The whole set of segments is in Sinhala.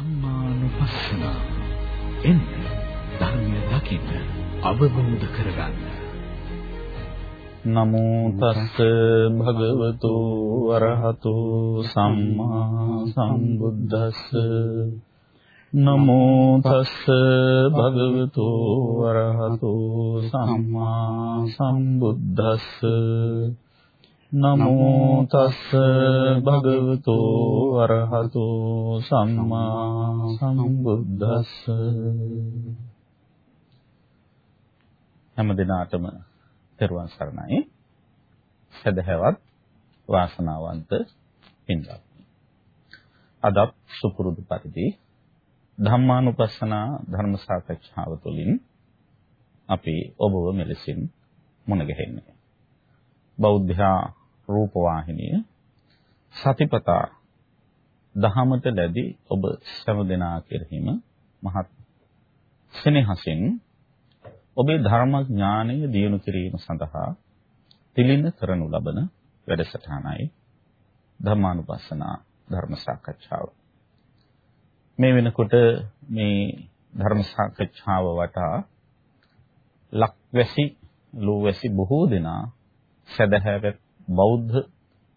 ධම්මානුපස්සන. එන්න ධර්මය දකින්න අවබෝධ කරගන්න. නමෝ තස්ස භගවතු වරහතු සම්මා සම්බුද්දස්ස. නමෝ තස්ස භගවතු වරහතු සම්මා සම්බුද්දස්ස. නමෝ තස්ස භගවතු අරහතු සම්මා සම්බුද්දස්ස. හැම දිනාටම තෙරුවන් සරණයි. සදහැවත් වාසනාවන්ත පින්වත්. අදත් සුපුරුදු පරිදි ධම්මානුපස්සනා ධර්ම සාකච්ඡාව තුළින් අපි ඔබව මෙලෙසින් මුණ ගැහෙන්නේ. බෞද්ධ රූපවාහිනිය සතිපතා දහමට ලැබි ඔබ සෑම දෙනා කෙරෙහිම මහත් සෙනෙහසින් ඔබේ ධර්ම ඥානය දියුණු කිරීම සඳහා තිලින කරනු ලබන වැඩසටහනයි ධර්මානුපස්සනා ධර්ම සාකච්ඡාව. මේ වෙනකොට මේ ධර්ම සාකච්ඡාව වටා ලක්වැසි ලෝවැසි බොහෝ දෙනා සදහැවත් බෞද්ධ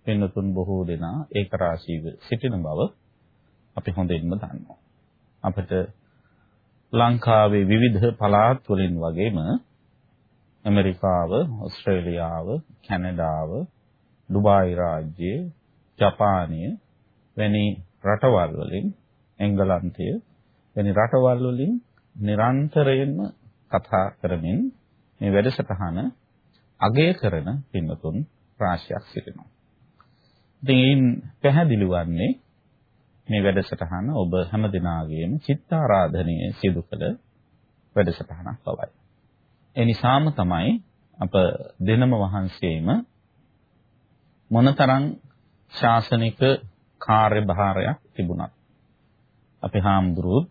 පින්නතුන් බොහෝ දෙනා ඒක රාශීව සිටින බව අපි හොඳින්ම දන්නවා. අපිට ලංකාවේ විවිධ පළාත් වලින් වගේම ඇමරිකාව, ඕස්ට්‍රේලියාව, කැනඩාව, ඩුබායි රාජ්‍යය, ජපානය වැනි රටවල් වලින් එංගලන්තය වැනි රටවල් වලින් නිරන්තරයෙන්ම කතා කරමින් මේ වැඩසටහන අගය කරන පින්වතුන් රාශියක් සිටිනවා. ඉතින් පැහැදිලි වන්නේ මේ වැඩසටහන ඔබ හැම දිනාගේම චිත්තාරාධනයේ සිදු කළ වැඩසටහනක් බවයි. ඒ නිසාම තමයි අප දෙනම වහන්සේම මොනතරම් ශාසනික කාර්යභාරයක් තිබුණත් අපි හාමුදුරුවෝ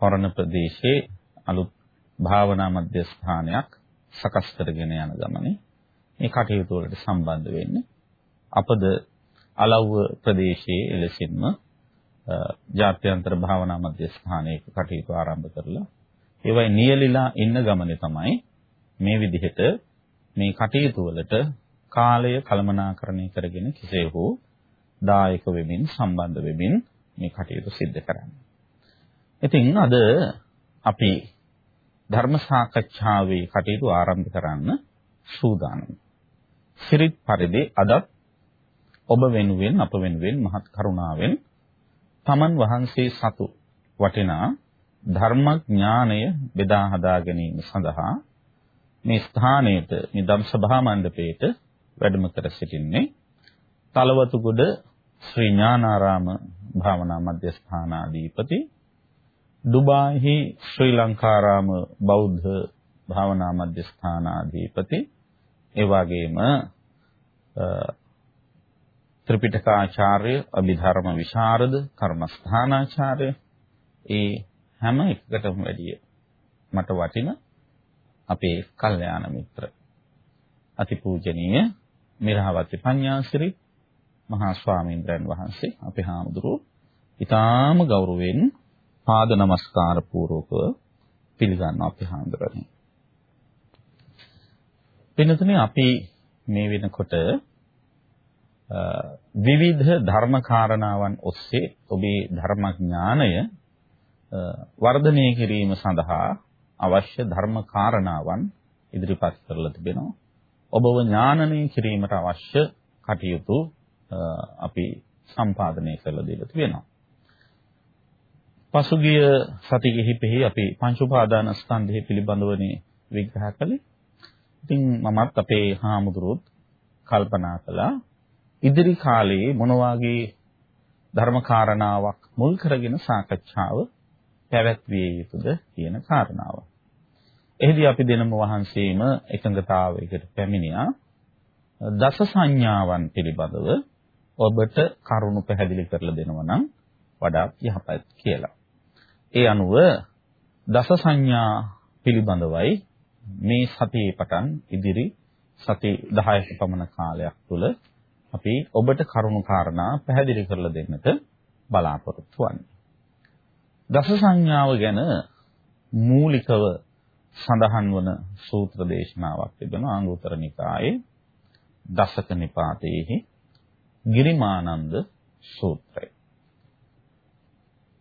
හොරණ ප්‍රදේශයේ අලුත් භාවනා මධ්‍යස්ථානයක් සකස් කරගෙන යන ගමනේ මේ කටයුතු වලට සම්බන්ධ වෙන්නේ. අපද අලව්ව ප්‍රදේශයේ එලෙසින්ම ජාත්‍යන්තර භාවනා මධ්‍යස්ථානයක කටයුතු ආරම්භ කරලා ඒවයි නියලිලා ඉන්න ගමනේ තමයි මේ විදිහට මේ කටයුතු වලට කාලය කළමනාකරණය කරගෙන කෙසේ හෝ දායක වෙමින් සම්බන්ධ වෙමින් මේ කටයුතු සිද්ධ කරන්නේ. ඉතින් අද අපි ධර්ම සාකච්ඡාවේ කටයුතු ආරම්භ කරන්න සූදානම්. සිරිත් පරිදි අදත් ඔබ වෙනුවෙන් අප වෙනුවෙන් මහත් කරුණාවෙන් තමන් වහන්සේ සතු වටිනා ධර්මඥානය බෙදා හදා ගැනීම සඳහා මේ ස්ථානයට මේ ධම් සභා මණ්ඩපයේට වැඩම කර සිටින්නේ තලවතුගොඩ ශ්‍රී ඥානාරාම භාවනා මධ්‍යස්ථානාධිපති ඩුබායිහි ශ්‍රී ලංකාරාම බෞද්ධ භාවනා මධ්‍යස්ථානාධිපති ඒ වගේම ත්‍රිපිටකාචාර්ය, අභිධර්ම විශාරද, කර්මස්ථානාචාර්ය ඒ හැම එකකටම වැඩිය මට වටින අපේ කල්යාණ මිත්‍ර අතිපූජනීය මිරහවති පඤ්ඤාසිරි මහා ස්වාමීන්ද්‍රයන් වහන්සේ අපේ හාමුදුරුවෝ ඊටාම ගෞරවයෙන් පාද නමස්කාර පූර්වකව පිළිගන්නවා අපේ හාමුදුරනේ. වෙනතුනේ අපි මේ වෙනකොට විවිධ ධර්ම කාරණාවන් ඔස්සේ ඔබේ ධර්මඥානය වර්ධනය කිරීම සඳහා අවශ්‍ය ධර්ම කාරණාවන් ඉදිරිපත් කරලා තිබෙනවා. ඔබව ඥානනය කිරීමට අවශ්‍ය කටයුතු අපි සම්පාදනය කරලා දීලා තිබෙනවා. පසුගිය සති කිහිපෙහි අපි පංච උපාදානස්කන්ධය පිළිබඳවනේ විග්‍රහ කළේ. ඉතින් මමත් අපේ හාමුදුරුවොත් කල්පනා කළා ඉදිරි කාලයේ මොන වගේ ධර්ම කාරණාවක් මුල් කරගෙන සාකච්ඡාව පැවැත්විය යුතුද කියන කාරණාව. එහිදී අපි දෙනම වහන්සේම එකඟතාවයකට පැමිණියා දස සංඥාවන් පිළිබඳව ඔබට කරුණු පැහැදිලි කරලා දෙනවා නම් වඩා යහපත් කියලා. ඒ අනුව දස සංඥා පිළිබඳවයි මේ සතියේ පටන් ඉදිරි සති 10ක පමණ කාලයක් තුල අපි ඔබට කරුණු කාරණා පැහැදිලි කරලා දෙන්නට බලාපොරොත්තු වෙන්නේ. දස සංඥාව ගැන මූලිකව සඳහන් වන සූත්‍ර දේශනාවක් තිබෙනවා අංගුත්තර නිකායේ දසක නිපාතයේහි ගිරිමානන්ද සූත්‍රය.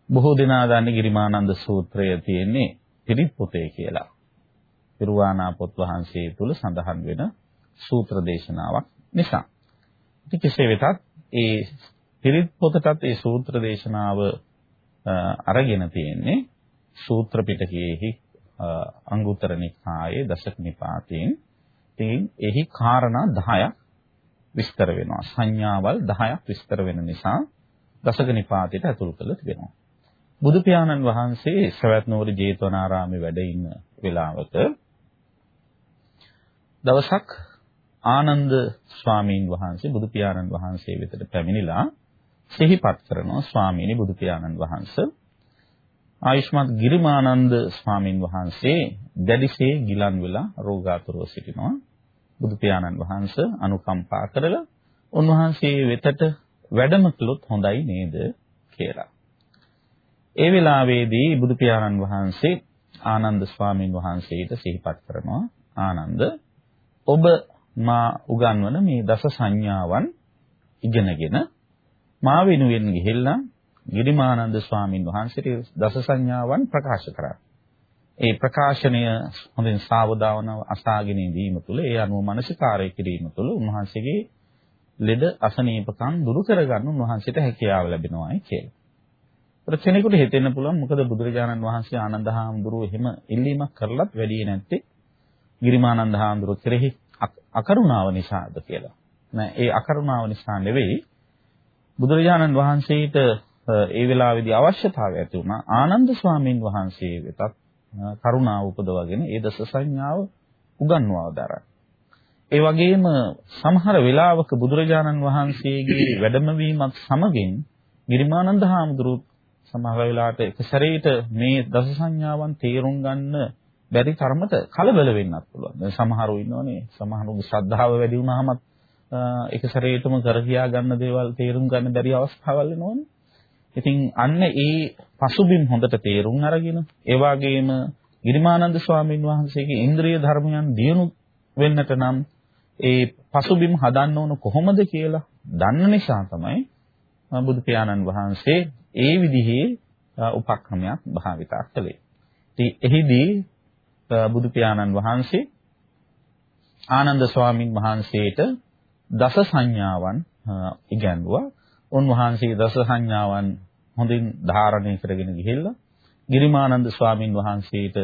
බොහෝ දෙනා දන්නේ ගිරිමානන්ද සූත්‍රය තියෙන්නේ පිරිත් පොතේ කියලා. පිරුවානා පොත් වහන්සේ තුල සඳහන් වෙන සූත්‍ර දේශනාවක් නිසා. ඉතින් කෙසේ වෙතත් ඒ පිරිත් පොතටත් ඒ සූත්‍ර දේශනාව අරගෙන තියෙන්නේ සූත්‍ර පිටකයේහි අංගුත්තර නිකායේ දශක නිපාතයෙන්. ඉතින් එහි කාරණා 10ක් විස්තර වෙනවා. සංඥාවල් 10ක් විස්තර වෙන නිසා දශක නිපාතයට ඇතුළු කරලා තිබෙනවා. බුදු පියාණන් වහන්සේ සවැත් නුවර ජේතවනාරාමේ වැඩ ඉන්න වෙලාවක දවසක් ආනන්ද ස්වාමීන් වහන්සේ බුදු පියාණන් වහන්සේ වෙතට පැමිණිලා සිහිපත් කරනවා ස්වාමීනි බුදු පියාණන් වහන්සේ. ආයුෂ්මත් ගිරිමානන්ද ස්වාමින් වහන්සේ දැඩිසේ ගිලන් වෙලා රෝගාතුරව සිටිනවා. බුදු පියාණන් වහන්සේ අනුකම්පා කරලා උන්වහන්සේ වෙතට වැඩම කළොත් හොඳයි නේද කියලා. ඒ වෙලාවේදී බුදු පියාණන් වහන්සේ ආනන්ද ස්වාමින් වහන්සේට සිහිපත් කරනවා. ආනන්ද ඔබ මා උගන්වන මේ දස සංඥාවන් ඉගෙනගෙන මා වෙනුවෙන් ගිහිල්ලා ගිරිමානන්ද ස්වාමින් වහන්සේට දස සංඥාවන් ප්‍රකාශ කරා. ඒ ප්‍රකාශනය හොඳින් සාවධානව අසාගෙන ඉඳීම තුළ ඒ අනුව මනසිකාරය කිරීම තුළ උන්වහන්සේගේ ලෙඩ අසනීපකම් දුරු කරගන්න උන්වහන්සේට හැකියාව ලැබෙනවායි කියලා. ඒත් කෙනෙකුට හිතෙන්න පුළුවන් මොකද බුදුරජාණන් වහන්සේ ආනන්ද හාමුදුරුවෝ එහෙම ඉල්ලීමක් කරලත් වැඩි නැත්තේ ගිරිමානන්ද හාමුදුරුවෝ කෙරෙහි අකරුණාව නිසාද කියලා. නෑ ඒ අකරුණාව නිසා නෙවෙයි බුදුරජාණන් වහන්සේට ඒ වෙලාවේදී අවශ්‍යතාවය ඇති වුණා ආනන්ද ස්වාමීන් වහන්සේ වෙතත් කරුණාව උපදවගෙන ඒ දස සංඥාව උගන්වව දරන. ඒ වගේම සමහර වෙලාවක බුදුරජාණන් වහන්සේගේ වැඩමවීමත් සමගින් ගිරිමානන්ද හාමුදුරුවෝ සමහර වෙලාවට එක සැරේට මේ දස සංඥාවන් තේරුම් ගන්න බැරි තරමට කලබල වෙන්නත් පුළුවන්. දැන් සමහරව ඉන්නෝනේ සමහරුගේ ශ්‍රද්ධාව වැඩි වුණාමත් එක සැරේටම කර කියා ගන්න දේවල් තේරුම් ගන්න බැරි අවස්ථාවල් එනවනේ. ඉතින් අන්න ඒ පසුබිම් හොඳට තේරුම් අරගෙන ඒ වගේම ගිරිමානන්ද ස්වාමීන් වහන්සේගේ ඉන්ද්‍රිය ධර්මයන් දියුණු වෙන්නට නම් ඒ පසුබිම් හදන්න ඕන කොහොමද කියලා දන්න නිසා තමයි බුදු පියාණන් වහන්සේ ඒ විදිහේ උපක්‍රමයක් භාවිතා කළේ. ඉතින් එහිදී බුදු පියාණන් වහන්සේ ආනන්ද ස්වාමින් වහන්සේට දස සංඥාවන් ඉගැන්වුවා. උන්වහන්සේ දස සංඥාවන් හොඳින් ධාරණය කරගෙන ගිහිල්ලා ගිරිමානන්ද ස්වාමින් වහන්සේට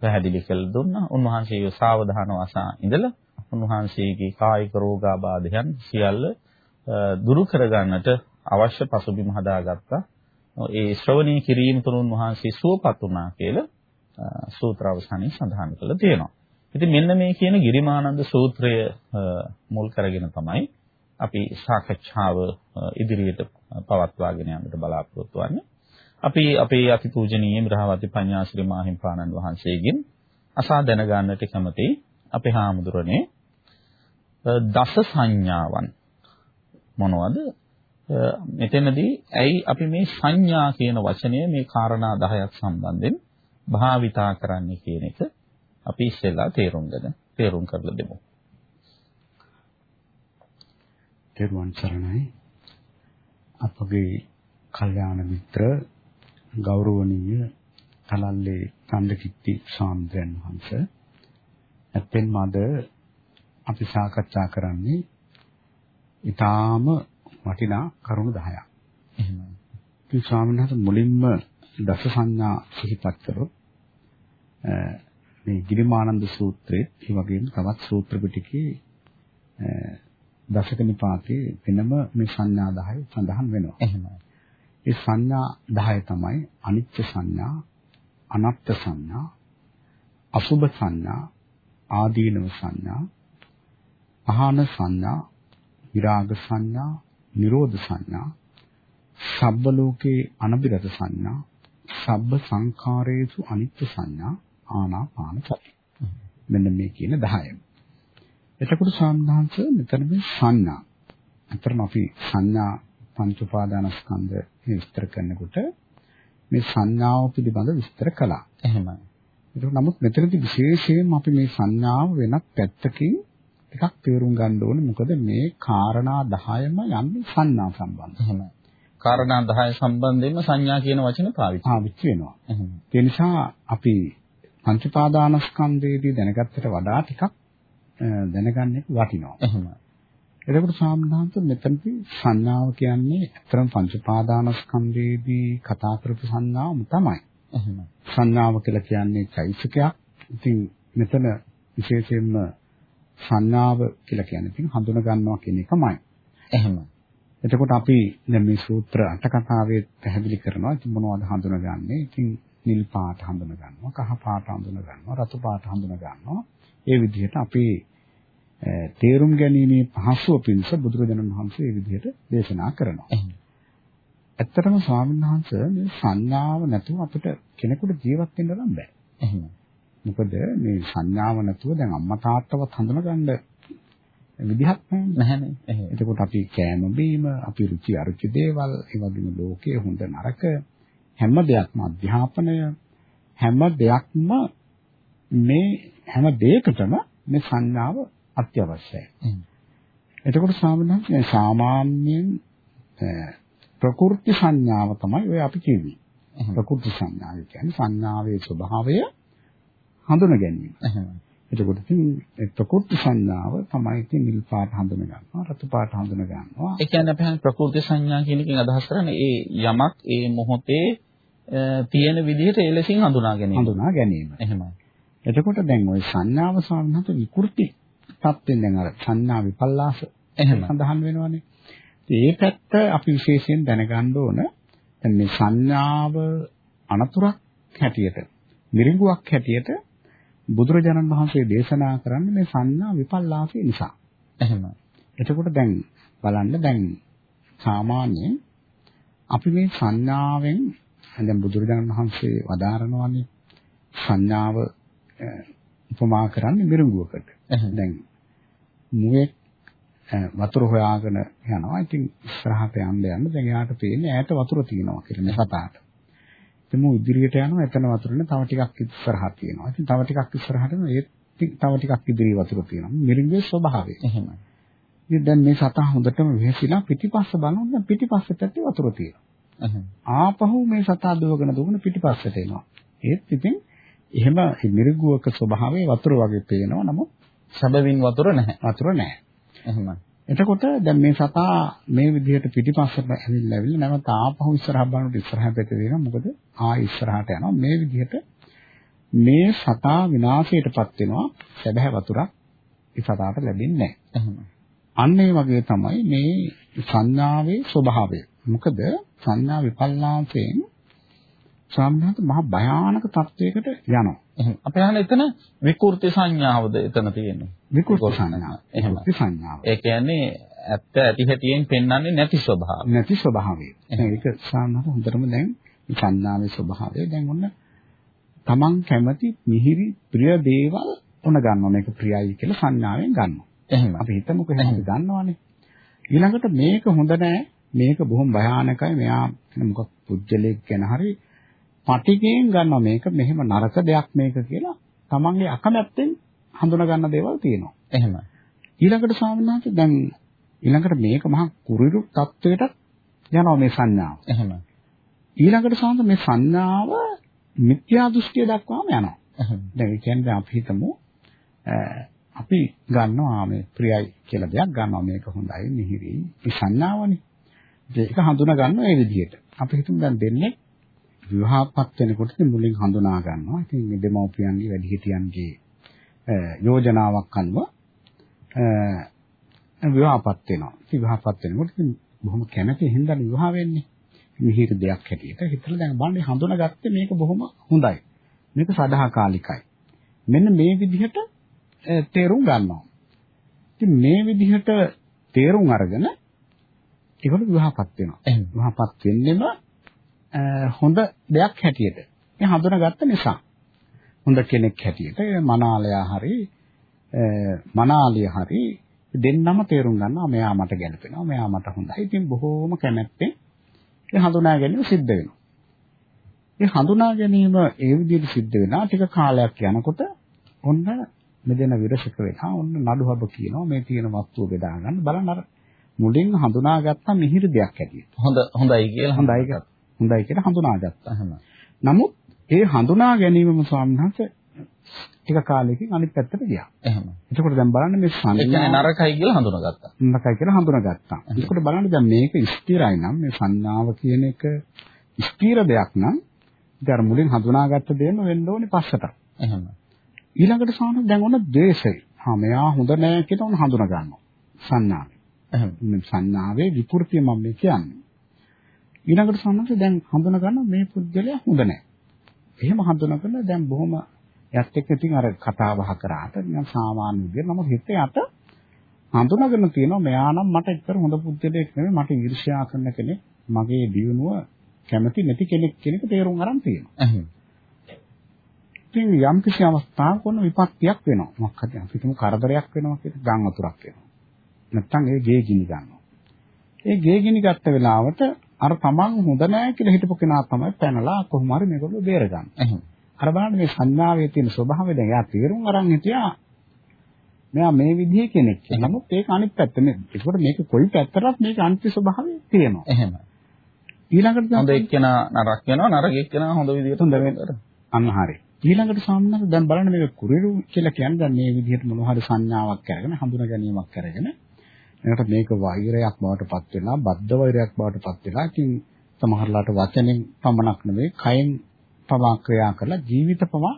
පැහැදිලි කළ දුන්නා. උන්වහන්සේ සාවධානව අසා ඉඳලා උන්වහන්සේගේ කායික රෝගාබාධයන් සියල්ල දුරු කරගන්නට අවශ්‍ය පසුබිම හදාගත්තා. ඒ ශ්‍රවණී කිරීම තුළ උන්වහන්සේ සුවපත් වුණා කියලා සූත්‍ර අවසානයේ සඳහන් කරලා තියෙනවා. ඉතින් මෙන්න මේ කියන ගිරිමානන්ද සූත්‍රය මුල් කරගෙන තමයි අපි සාකච්ඡාව ඉදිරියට පවත්වාගෙන යන්නට බලාපොරොත්තු වෙන්නේ. අපි අපේ අතිපූජනීය මිරහවති පඤ්ඤාශ්‍රී මාහිම්පාණන් වහන්සේගෙන් අසා දැනගන්නට කැමති අපේ හාමුදුරනේ දස සංඥාවන් මොනවද? මෙතනදී ඇයි අපි මේ සංඥා කියන වචනය මේ කාරණා 10ක් සම්බන්ධයෙන් භාවිතා කරන්නේ කියන එක අපි ඉස්සෙල්ලා තේරුම් ගන්න තේරුම් කරලා දෙමු. තෙරුවන් සරණයි. අපගේ කල්යාණ මිත්‍ර ගෞරවනීය තලල්ලේ චන්දකිත්ති ස්වාමීන් වහන්සේ ඇත්තෙන්ම අද අපි සාකච්ඡා කරන්නේ ඊටාම වටිනා කරුණු 10ක්. එහෙමයි. ඉතින් ස්වාමීන් වහන්සේ මුලින්ම දස සංඥා සිහිපත් කරොත් මේ ගිරිමානන්ද සූත්‍රයේ ඒ වගේම තවත් සූත්‍ර පිටකේ දසක නිපාතේ වෙනම මේ සංඥා 10 සඳහන් වෙනවා. එහෙමයි. ඒ සංඥා 10 තමයි අනිත්‍ය සංඥා, අනත්ත් සංඥා, අසුභ සංඥා, ආදීනව සංඥා, අහාන සංඥා, විරාග සංඥා, නිරෝධ සංඥා, සබ්බ ලෝකේ අනබිරත සංඥා, සබ්බ සංඛාරේසු අනිත්‍ය සංඥා, ආනාපාන සති. මෙන්න මේ කියන 10. එතකොට සාමදාංශ මෙතන මේ සංඥා. අතරම අපි සංඥා පංච උපාදානස්කන්ධ විස්තර කරනකොට මේ සංඥාව පිළිබඳ විස්තර කළා. එහෙමයි. ඒක නමුත් මෙතනදී විශේෂයෙන්ම අපි මේ සංඥාව වෙනත් පැත්තකින් ටිකක් තේරුම් ගන්න ඕනේ. මොකද මේ කාරණා 10ම යන්නේ සංඥා සම්බන්ධ. එහෙමයි. කාරණා 10 සම්බන්ධයෙන්ම සංඥා කියන වචන පාවිච්චි. පාවිච්චි වෙනවා. ඒ නිසා අපි පංච පාදානස්කන්ධයේදී දැනගත්තට වඩා ටිකක් දැනගන්න වටිනවා. එහෙමයි. එතකොට සාමනාන්ත මෙතනදී සංඥාව කියන්නේ අතරම පංච පාදානස්කන්ධයේදී කතා කරපු සංඥාවම තමයි. එහෙමයි. සංඥාව කියලා කියන්නේ චෛතසිකයක්. ඉතින් මෙතන විශේෂයෙන්ම සංඥාව කියලා කියන්නේ ඉතින් හඳුන ගන්නවා කියන එකමයි. එහෙමයි. එතකොට අපි දැන් මේ සූත්‍ර අට කතාවේ පැහැදිලි කරනවා ඉතින් මොනවද හඳුනගන්නේ? ඉතින් නිල් පාට හඳුන ගන්නවා, කහ පාට හඳුන ගන්නවා, රතු පාට හඳුන ගන්නවා. ඒ විදිහට අපි තේරුම් ගැනීමේ පහසුව පිණිස බුදුරජාණන් වහන්සේ මේ විදිහට දේශනා කරනවා. ඇත්තටම ස්වාමීන් වහන්සේ මේ සංඥාව නැතුව අපිට කෙනෙකුට ජීවත් වෙන්න නම් බෑ. එහෙම. මොකද මේ සංඥාව නැතුව දැන් අම්මා තාත්තවත් හඳුනගන්න විදිහක් නැහැනේ. එතකොට අපි කෑම බීම, අපි රුචි අරුචි දේවල්, ඒ වගේම ලෝකයේ හොඳ නරක හැම දෙයක්ම අධ්‍යාපනය හැම දෙයක්ම මේ හැම දෙයකටම මේ සංඥාව අත්‍යවශ්‍යයි. එතකොට සාමාන්‍යයෙන් සාමාන්‍යයෙන් ප්‍රකෘති සංඥාව තමයි ඔය අපි කියන්නේ. ප්‍රකෘති සංඥාව කියන්නේ සංඥාවේ ස්වභාවය හඳුන ගැනීම. එතකොට ඉතින් ප්‍රකෘති සංඥාව තමයි ඉතින් නිල් පාට හඳුන ගන්නවා, රතු පාට හඳුන ගන්නවා. ඒ කියන්නේ අපි හන්නේ ප්‍රකෘති සංඥා කියන එකෙන් අදහස් කරන්නේ ඒ යමක් ඒ මොහොතේ තියෙන විදිහට ඒ ලෙසින් හඳුනා ගැනීම. හඳුනා ගැනීම. එහෙමයි. එතකොට දැන් ওই සංඥාව සාමාන්‍යත විකෘති තත්ත්වෙන් දැන් අර සංඥා විපල්ලාස එහෙම සඳහන් වෙනවනේ. ඒ පැත්ත අපි විශේෂයෙන් දැනගන්න ඕන. දැන් මේ සංඥාව අනතුරක් හැටියට මිරිඟුවක් හැටියට බුදුරජාණන් වහන්සේ දේශනා කරන්නේ මේ සංඥා විපල්ලාසය නිසා. එහෙම. එතකොට දැන් බලන්න දැන් සාමාන්‍යයෙන් අපි මේ සංඥාවෙන් දැන් බුදුරජාණන් වහන්සේ වදාරනවානේ සංඥාව උපමා කරන්නේ මිරිඟුවකට. දැන් මුවෙක් වතුර හොයාගෙන යනවා. ඉතින් ඉස්සරහට යන්න යන්න දැන් එයාට පේන්නේ ඈත වතුර තියෙනවා කියලා මේ සතාට. ඉතින් මු ඉදිරියට යනවා එතන වතුර නේ තව ටිකක් ඉස්සරහට තියෙනවා. ඉතින් තව ටිකක් ඉස්සරහට ඒ තව ටිකක් ඉදිරිය වතුර තියෙනවා. මිරිඟුවේ ස්වභාවය. එහෙමයි. ඉතින් දැන් මේ සතා හොඳටම වෙහෙසිලා පිටිපස්ස බලනවා දැන් පිටිපස්සට වතුර තියෙනවා. ආපහු මේ සතා දුවගෙන දුවගෙන පිටිපස්සට එනවා. ඒත් ඉතින් එහෙම මිරිඟුවක ස්වභාවය වතුර වගේ පේනවා. නමුත් සැබවින් වතුර නැහැ. වතුර නැහැ. එහෙමයි. එතකොට දැන් මේ සතා මේ විදිහට පිටිපස්සට ඇවිල්ලා ඇවිල්ලා නැවත ආපහු ඉස්සරහ බලනකොට ඉස්සරහ පැත්තේ වෙනවා. මොකද ආයෙ ඉස්සරහට යනවා. මේ විදිහට මේ සතා විනාශයටපත් වෙනවා. සැබෑ වතුරක් ඒ සතාට ලැබෙන්නේ නැහැ. අන්න ඒ වගේ තමයි මේ සංඥාවේ ස්වභාවය. මොකද සංඥා විපල්ලාසයෙන් සාමාන්‍යයෙන් මහ භයානක තත්වයකට යනවා. එහෙනම් අපි අහන්නේ එතන විකෘති සංඥාවද එතන තියෙන්නේ. විකෘති සංඥාව. එහෙම. සංඥාව. ඒ කියන්නේ ඇත්ත ඇති හැටියෙන් පෙන්වන්නේ නැති ස්වභාවය. නැති ස්වභාවය. ඒක සාමාන්‍යයෙන් හොඳටම දැන් සංඥාවේ ස්වභාවය දැන් ඔන්න තමන් කැමති මිහිරි ප්‍රිය දේවල් උන ගන්නවා මේක ප්‍රියයි කියලා සංඥාවෙන් ගන්නවා. එහෙම. අපි හිතමුකෝ එහෙම ගන්නවානේ. ඊළඟට මේක හොඳ නෑ මේක බොහොම භයානකයි මෙයා මොකක් පුජ්‍යලෙක් ගැන හරි පටිගයෙන් ගන්නවා මේක මෙහෙම නරක දෙයක් මේක කියලා තමන්ගේ අකමැත්තෙන් හඳුනා ගන්න දේවල් තියෙනවා. එහෙම. ඊළඟට ස්වාමීන් දැන් ඊළඟට මේක මහා කුරිරු තත්වයකට යනවා මේ සංඥාව. එහෙම. ඊළඟට ස්වාමීන් මේ සංඥාව මිත්‍යා දෘෂ්ටිය දක්වාම යනවා. දැන් ඒ කියන්නේ අපි හිතමු අපි ගන්නවා මේ ප්‍රියයි කියලා දෙයක් ගන්නවා මේක හොඳයි මිහිරි මේ සංඥාවනේ. ඒක හඳුනා ගන්නවා ඒ විදිහට. අපි හිතමු දැන් දෙන්නේ විවාහපත් වෙනකොට මුලින් හඳුනා ගන්නවා. ඉතින් මේ දෙමව්පියන්ගේ වැඩිහිටියන්ගේ යෝජනාවක් අනුව විවාහපත් වෙනවා. විවාහපත් වෙනකොට ඉතින් බොහොම කැමැති හින්දා විවාහ වෙන්නේ. මිහිර දෙයක් හැටියට හිතලා දැන් බලන්නේ හඳුනාගත්තේ මේක බොහොම හොඳයි. මේක සදාකාලිකයි. මෙන්න මේ විදිහට තේරුම් ගන්නවා. ඉතින් මේ විදිහට තේරුම් අරගෙන ඒකට විවාහපත් වෙනවා. විවාහපත් වෙන්නෙම හොඳ දෙයක් හැටියට. මේ හඳුනාගත්ත නිසා. හොඳ කෙනෙක් හැටියට මනාලයා හරි මනාලිය හරි දෙන්නම තේරුම් ගන්නවා මෙයා මට ගැලපෙනවා මෙයා මට හොඳයි. ඉතින් බොහෝම කැමැත්තෙන් ඒ හඳුනා ගැනීම සිද්ධ වෙනවා. ඒ හඳුනා ගැනීම ඒ විදිහට සිද්ධ වෙනවා ටික කාලයක් යනකොට ඔන්න මෙදෙන විරසක වෙනවා ඔන්න නඩුහබ කියනවා මේ තියෙන වස්තුව බෙදා ගන්න බලන්න අර මුලින් හඳුනාගත්තා මිහිරි දෙයක් ඇටියෙ. හොඳ හොඳයි කියලා හොඳයි කියලා හොඳයි කියලා හඳුනාගත්තා. නමුත් ඒ හඳුනා ගැනීමම ස්වාමීන් වහන්සේ ටික කාලයකින් අනිත් පැත්තට ගියා. එහෙම. එතකොට දැන් බලන්න මේ සංඥා නරකයි කියලා හඳුනාගත්තා. නරකයි කියලා හඳුනාගත්තා. එතකොට බලන්න දැන් මේක ස්ථිරයි නම් මේ සංඥාව කියන එක ස්ථිර දෙයක් නම් ඉතින් අර මුලින් හඳුනාගත්ත දේම වෙන්න ඕනේ පස්සට. එහෙම. ඊළඟට සාමාන්‍ය දැන් ඔන්න ද්වේෂය. හා මෙයා හොඳ නෑ කියලා ඔන්න හඳුනා ගන්නවා. සංඥාවේ. සංඥාවේ විකෘතිය මම මේ කියන්නේ. ඊළඟට සාමාන්‍ය දැන් හඳුනා ගන්න මේ පුද්ගලයා හොඳ නෑ. එහෙම හඳුනාගෙන දැන් බොහොම යත් එක්ක ඉතින් අර කතා බහ කරාට නිකන් සාමාන්‍ය විදිහට නමුත් හිතේ යට හඳුනාගෙන තියෙනවා මෙයා නම් මට එක්තර හොඳ පුද්ගලයෙක් නෙමෙයි මට ඊර්ෂ්‍යා කරන කෙනෙක් මගේ දියුණුව කැමති නැති කෙනෙක් කියන එක තේරුම් අරන් තියෙනවා. ඉතින් යම් කිසි අවස්ථාවක වුණ විපත්තියක් වෙනවා. මොකක්ද අපි හිතමු කරදරයක් වෙනවා කියලා ගම් වතුරක් වෙනවා. නැත්තම් ඒ ගේ ගිනි ගන්නවා. ඒ ගේ ගිනි ගත්ත වෙලාවට අර තමන් හොඳ නැහැ කියලා හිතපු කෙනා තමයි පැනලා කොහොම හරි මේගොල්ලෝ බේරගන්නේ. එහෙම. අර බලන්න මේ සංඥාවේ තියෙන ස්වභාවය දැන් එයා තේරුම් අරන් හිටියා. මෙයා මේ විදිහේ කෙනෙක්. නමුත් ඒක අනිත් පැත්ත නේ. ඒකට මේක කොයි පැත්තටත් මේක අනිත්‍ය ස්වභාවය තියෙනවා. එහෙම. ඊළඟට හොඳ එක්කෙනා නරක වෙනවා නරක එක්කෙනා හොඳ විදිහට හොඳ වෙනවා. අන්න හරි. ඊළඟට සාමාන්‍යයෙන් දැන් බලන්න මේක කුරිරු කියලා කියන්නේ දැන් මේ විදිහට මොන හරි සංඥාවක් අරගෙන හඳුනා ගැනීමක් අරගෙන එනකොට මේක වෛරයක් බවට පත් වෙනවා බද්ධ වෛරයක් බවට පත් වෙනවා. ඉතින් සමහරලාට වචනෙන් පමණක් නෙවෙයි කයෙන් පවා ක්‍රියා කරලා ජීවිත පවා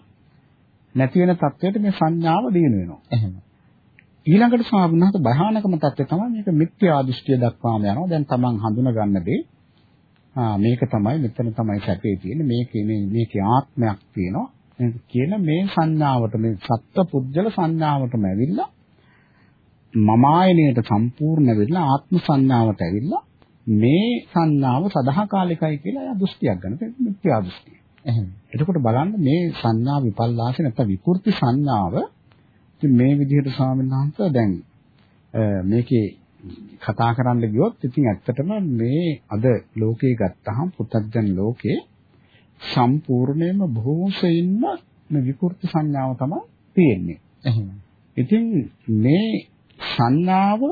නැති වෙන තත්වයට මේ සංඥාව දිනු වෙනවා. එහෙම. ඊළඟට සාමාන්‍යත භයානකම තත්ත්වය තමයි මේක මිත්‍යා දෘෂ්ටිය දක්වාම යනවා. දැන් Taman හඳුනා ගන්න දේ ආ මේක තමයි මෙතන තමයි සැපේ තියෙන්නේ. මේකේ මේ මේකේ ආත්මයක් තියෙනවා. කියන මේ සංඥාවට මේ සත්ත්ව පුජ්‍යල සංඥාවටම ඇවිල්ලා මම ආයනයට සම්පූර්ණ වෙලා ආත්ම සංඥාවට ඇවිල්ලා මේ සංඥාව සදාකාලිකයි කියලා එයා දෘෂ්ටියක් ගන්න. මිත්‍යා දෘෂ්ටිය. එහෙම. එතකොට බලන්න මේ සංඥා විපල්ලාස නැත්නම් විකෘති සංඥාව ඉතින් මේ විදිහට ස්වාමීන් වහන්සේ දැන් මේකේ කතා කරන්න ගියොත් ඉතින් ඇත්තටම මේ අද ලෝකේ ගත්තහම පුතත්ජන ලෝකේ සම්පූර්ණයෙන්ම බොහෝසෙයින්ම මේ විකෘති සංඥාව තමයි තියෙන්නේ. එහෙම. ඉතින් මේ සංඥාව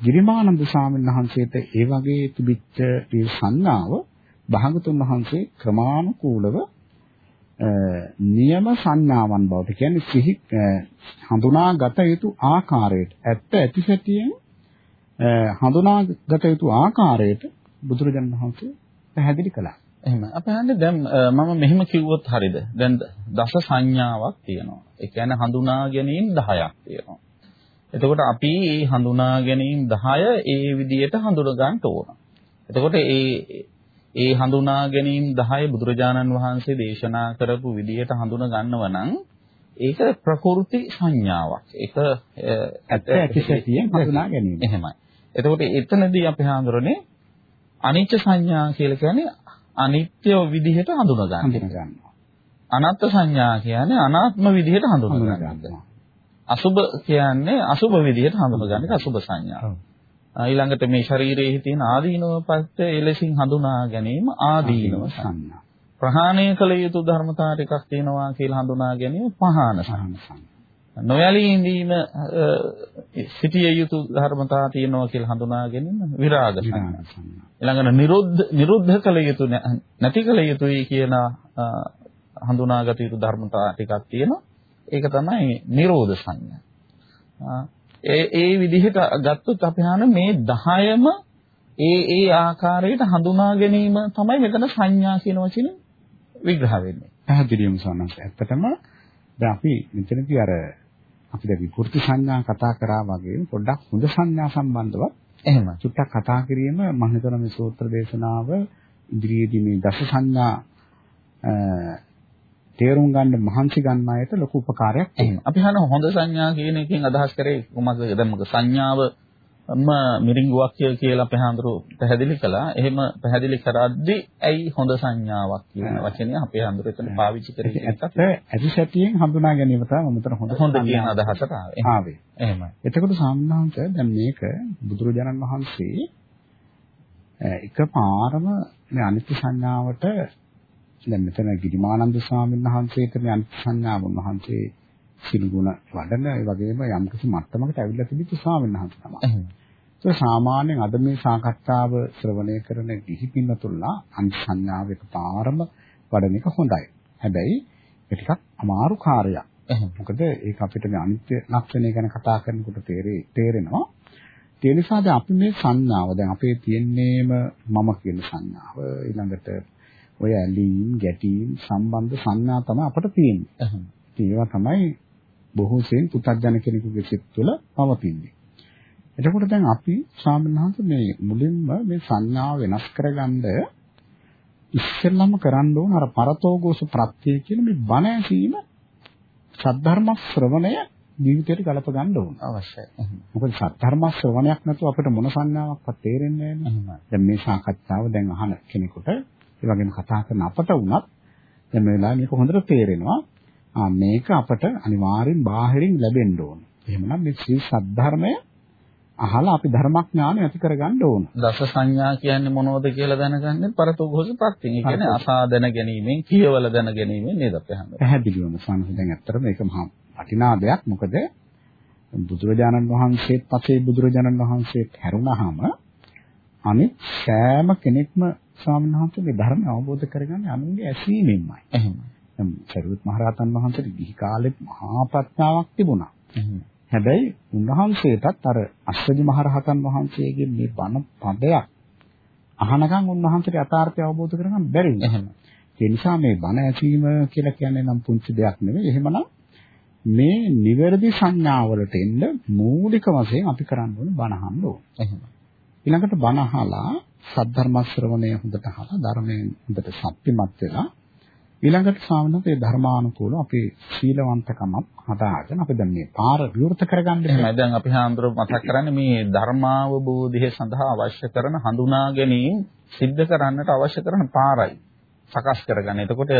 ගිරිමානන්ද ස්වාමීන් වහන්සේට ඒ වගේ තිබිච්ච මේ සංඥාව භාගතුන් වහන්සේ ක්‍රමානුකූලව නියම සංඥාවන් බවට කියන්නේ සිහි හඳුනාගත යුතු ආකාරයට ඇත්ත ඇති සැටියෙන් හඳුනාගත යුතු ආකාරයට බුදුරජාණන් වහන්සේ පැහැදිලි කළා. එහෙම. අපි හන්නේ දැන් මම මෙහෙම කිව්වොත් හරියද? දැන් දස සංඥාවක් තියෙනවා. ඒ කියන්නේ හඳුනා ගැනීම 10ක් තියෙනවා. එතකොට අපි මේ හඳුනා ගැනීම 10 ඒ විදිහට හඳුන ගන්න ඕන. එතකොට ඒ ඒ හඳුනා ගැනීම 10 බුදුරජාණන් වහන්සේ දේශනා කරපු විදිහට හඳුන ගන්නව නම් ඒක ප්‍රකෘති සංඥාවක්. ඒක ඇත්ත ඇතිසැටියෙන් හඳුනා ගැනීම. එහෙමයි. එතකොට එතනදී අපි හඳුරන්නේ අනිච්ච සංඥා කියලා කියන්නේ අනිත්‍ය විදිහට හඳුන ගන්න. හඳුනා ගන්නවා. අනාත්ම සංඥා කියන්නේ අනාත්ම විදිහට හඳුන ගන්නවා. අසුබ කියන්නේ අසුබ විදිහට හඳුන ගන්න එක අසුබ සංඥා. ඊළඟට මේ ශරීරයේ තියෙන ආදීනව පස්ස එලෙසින් හඳුනා ගැනීම ආදීනව සංඥා. ප්‍රහාණය කළ යුතු ධර්මතා ටිකක් තියෙනවා කියලා හඳුනා ගැනීම පහාන සංඥා. නොයලී ඉඳීම සිටිය යුතු ධර්මතා තියෙනවා කියලා හඳුනා ගැනීම විරාග සංඥා. ඊළඟට නිරුද්ධ නිරුද්ධ කළ යුතු නැති කළ යුතුයි කියන හඳුනාගත යුතු ධර්මතා ටිකක් තියෙනවා. ඒක තමයි නිරෝධ සංඥා. ඒ ඒ විදිහට ගත්තොත් අපි හාන මේ 10ම ඒ ඒ ආකාරයට හඳුනා ගැනීම තමයි මෙතන සංඥා කියන වචනේ විග්‍රහ වෙන්නේ. පැහැදිලිවම සන්නස්. ඇත්තටම දැන් අපි මෙතනදී අර අපි දැන් විකෘති සංඥා කතා කරා වගේ පොඩ්ඩක් හොඳ සංඥා සම්බන්ධව එහෙම චුට්ටක් කතා කිරීම මම හිතනවා මේ සූත්‍ර දේශනාව ඉදිරියේදී මේ දස සංඥා තේරුම් ගන්න මහන්සි ගන්න අයට ලොකු උපකාරයක් තියෙනවා. අපි හන හොඳ සංඥා කියන එකෙන් අදහස් කරේ කොහොමද? දැන් මොකද සංඥාව ම මිරිඟුවක් කියලා අපි හඳුරු පැහැදිලි කළා. එහෙම පැහැදිලි කරද්දී ඇයි හොඳ සංඥාවක් කියන වචනය අපේ හඳුරු එතන පාවිච්චි කරේ ඇත්ත ඇතිසැටියෙන් හඳුනා ගැනීම තමයි මමතර හොඳ හොඳ කියන අදහසට ආවේ. ආවේ. එහෙමයි. එතකොට සාමණේරයන්ට දැන් මේක බුදුරජාණන් වහන්සේ එකපාරම මේ අනිත්‍ය සංඥාවට දැන් මෙතන ගිරිමානන්ද ස්වාමීන් වහන්සේට මේ සංඥාව උන්වහන්සේ සිල්ගුණ වඩන ඒ වගේම යම්කිසි මට්ටමකට ඇවිල්ලා තිබිච්ච ස්වාමීන් වහන්සේ තමයි. ඒක සාමාන්‍යයෙන් අද මේ සාකච්ඡාව ශ්‍රවණය කරන ගිහි පින්නතුල්ලා අනිත් සංඥාව එකපාරම වඩන එක හොඳයි. හැබැයි ඒක ටිකක් අමාරු කාර්යයක්. මොකද ඒක අපිට මේ අනිත්‍ය ලක්ෂණය ගැන කතා කරනකොට තේරේ තේරෙනවා. ඒ නිසා දැන් අපි මේ සංඥාව දැන් අපේ තියෙන්නේම මම කියන සංඥාව ඊළඟට ඔය ඇලීම් ගැටීම් සම්බන්ධ සංඥා තමයි අපට තියෙන්නේ. ඒවා තමයි බොහෝ සෙයින් පුතග්ජන කෙනෙකුගේ සිත් තුළ පවතින්නේ. එතකොට දැන් අපි ස්වාමීන් මේ මුලින්ම මේ සංඥාව වෙනස් කරගන්න ඉස්සෙල්ලම කරන්න ඕන අර පරතෝගෝස ප්‍රත්‍ය කියන මේ බණ ඇසීම සද්ධර්ම ශ්‍රවණය ජීවිතයට ගලප ගන්න ඕන අවශ්‍යයි. මොකද සද්ධර්ම ශ්‍රවණයක් නැතුව අපිට මොන සංඥාවක්වත් තේරෙන්නේ නැහැ. දැන් මේ සාකච්ඡාව දැන් අහන කෙනෙකුට ඒ වගේම කතා කරන අපට වුණත් දැන් මේ වෙලාවේ මේක හොඳට තේරෙනවා. ආ මේක අපට අනිවාර්යෙන් බාහිරින් ලැබෙන්න ඕන. එහෙමනම් මේ සී සද්ධර්මය අහලා අපි ධර්මඥානය ඇති කරගන්න ඕන. දස සංඥා කියන්නේ මොනවද කියලා දැනගන්නේ පරතෝഘോഷ ප්‍රත්‍යයෙන්. ඒ කියන්නේ අසා දැන ගැනීමෙන්, කියවල දැන ගැනීමෙන් නේද අපි අහන්නේ. පැහැදිලිවම සානස දැන් ඇත්තටම මේක මහා වටිනා දෙයක්. මොකද බුදුරජාණන් වහන්සේත් පසේ බුදුරජාණන් වහන්සේත් හැරුණාම අනිත් සෑම කෙනෙක්ම ස්වාමීන් වහන්සේ මේ ධර්ම අවබෝධ කරගන්නේ අනුන්ගේ ඇසීමෙන්මයි. එහෙමයි. දැන් සරියුත් මහරහතන් වහන්සේට ගිහි කාලෙත් මහා ප්‍රඥාවක් තිබුණා. හැබැයි උන්වහන්සේටත් අර අස්සජි මහරහතන් වහන්සේගේ මේ බණ පදයක් අහනකම් උන්වහන්සේට යථාර්ථය අවබෝධ කරගන්න බැරි වුණා. එහෙම. ඒ නිසා මේ බණ ඇසීම කියලා කියන්නේ නම් පුංචි දෙයක් නෙවෙයි. එහෙමනම් මේ නිවැරදි සංඥාවලට එන්න මූලික වශයෙන් අපි කරන්න ඕනේ බණ අහන්න ඕනේ. එහෙම. ඊළඟට බණ අහලා සද්ධර්ම ශ්‍රවණය හොඳට අහලා ධර්මයෙන් හොඳට සත්‍යමත් වෙලා ඊළඟට සාමනතේ ධර්මානුකූල අපේ සීලවන්තකම හදාගෙන අපි දැන් මේ පාර විවෘත කරගන්න එහෙමයි දැන් අපි හාමුදුරුවෝ මතක් කරන්නේ මේ ධර්මාවබෝධය සඳහා අවශ්‍ය කරන හඳුනා ගැනීම සිද්ධ කරන්නට අවශ්‍ය කරන පාරයි සකස් කරගන්න. එතකොට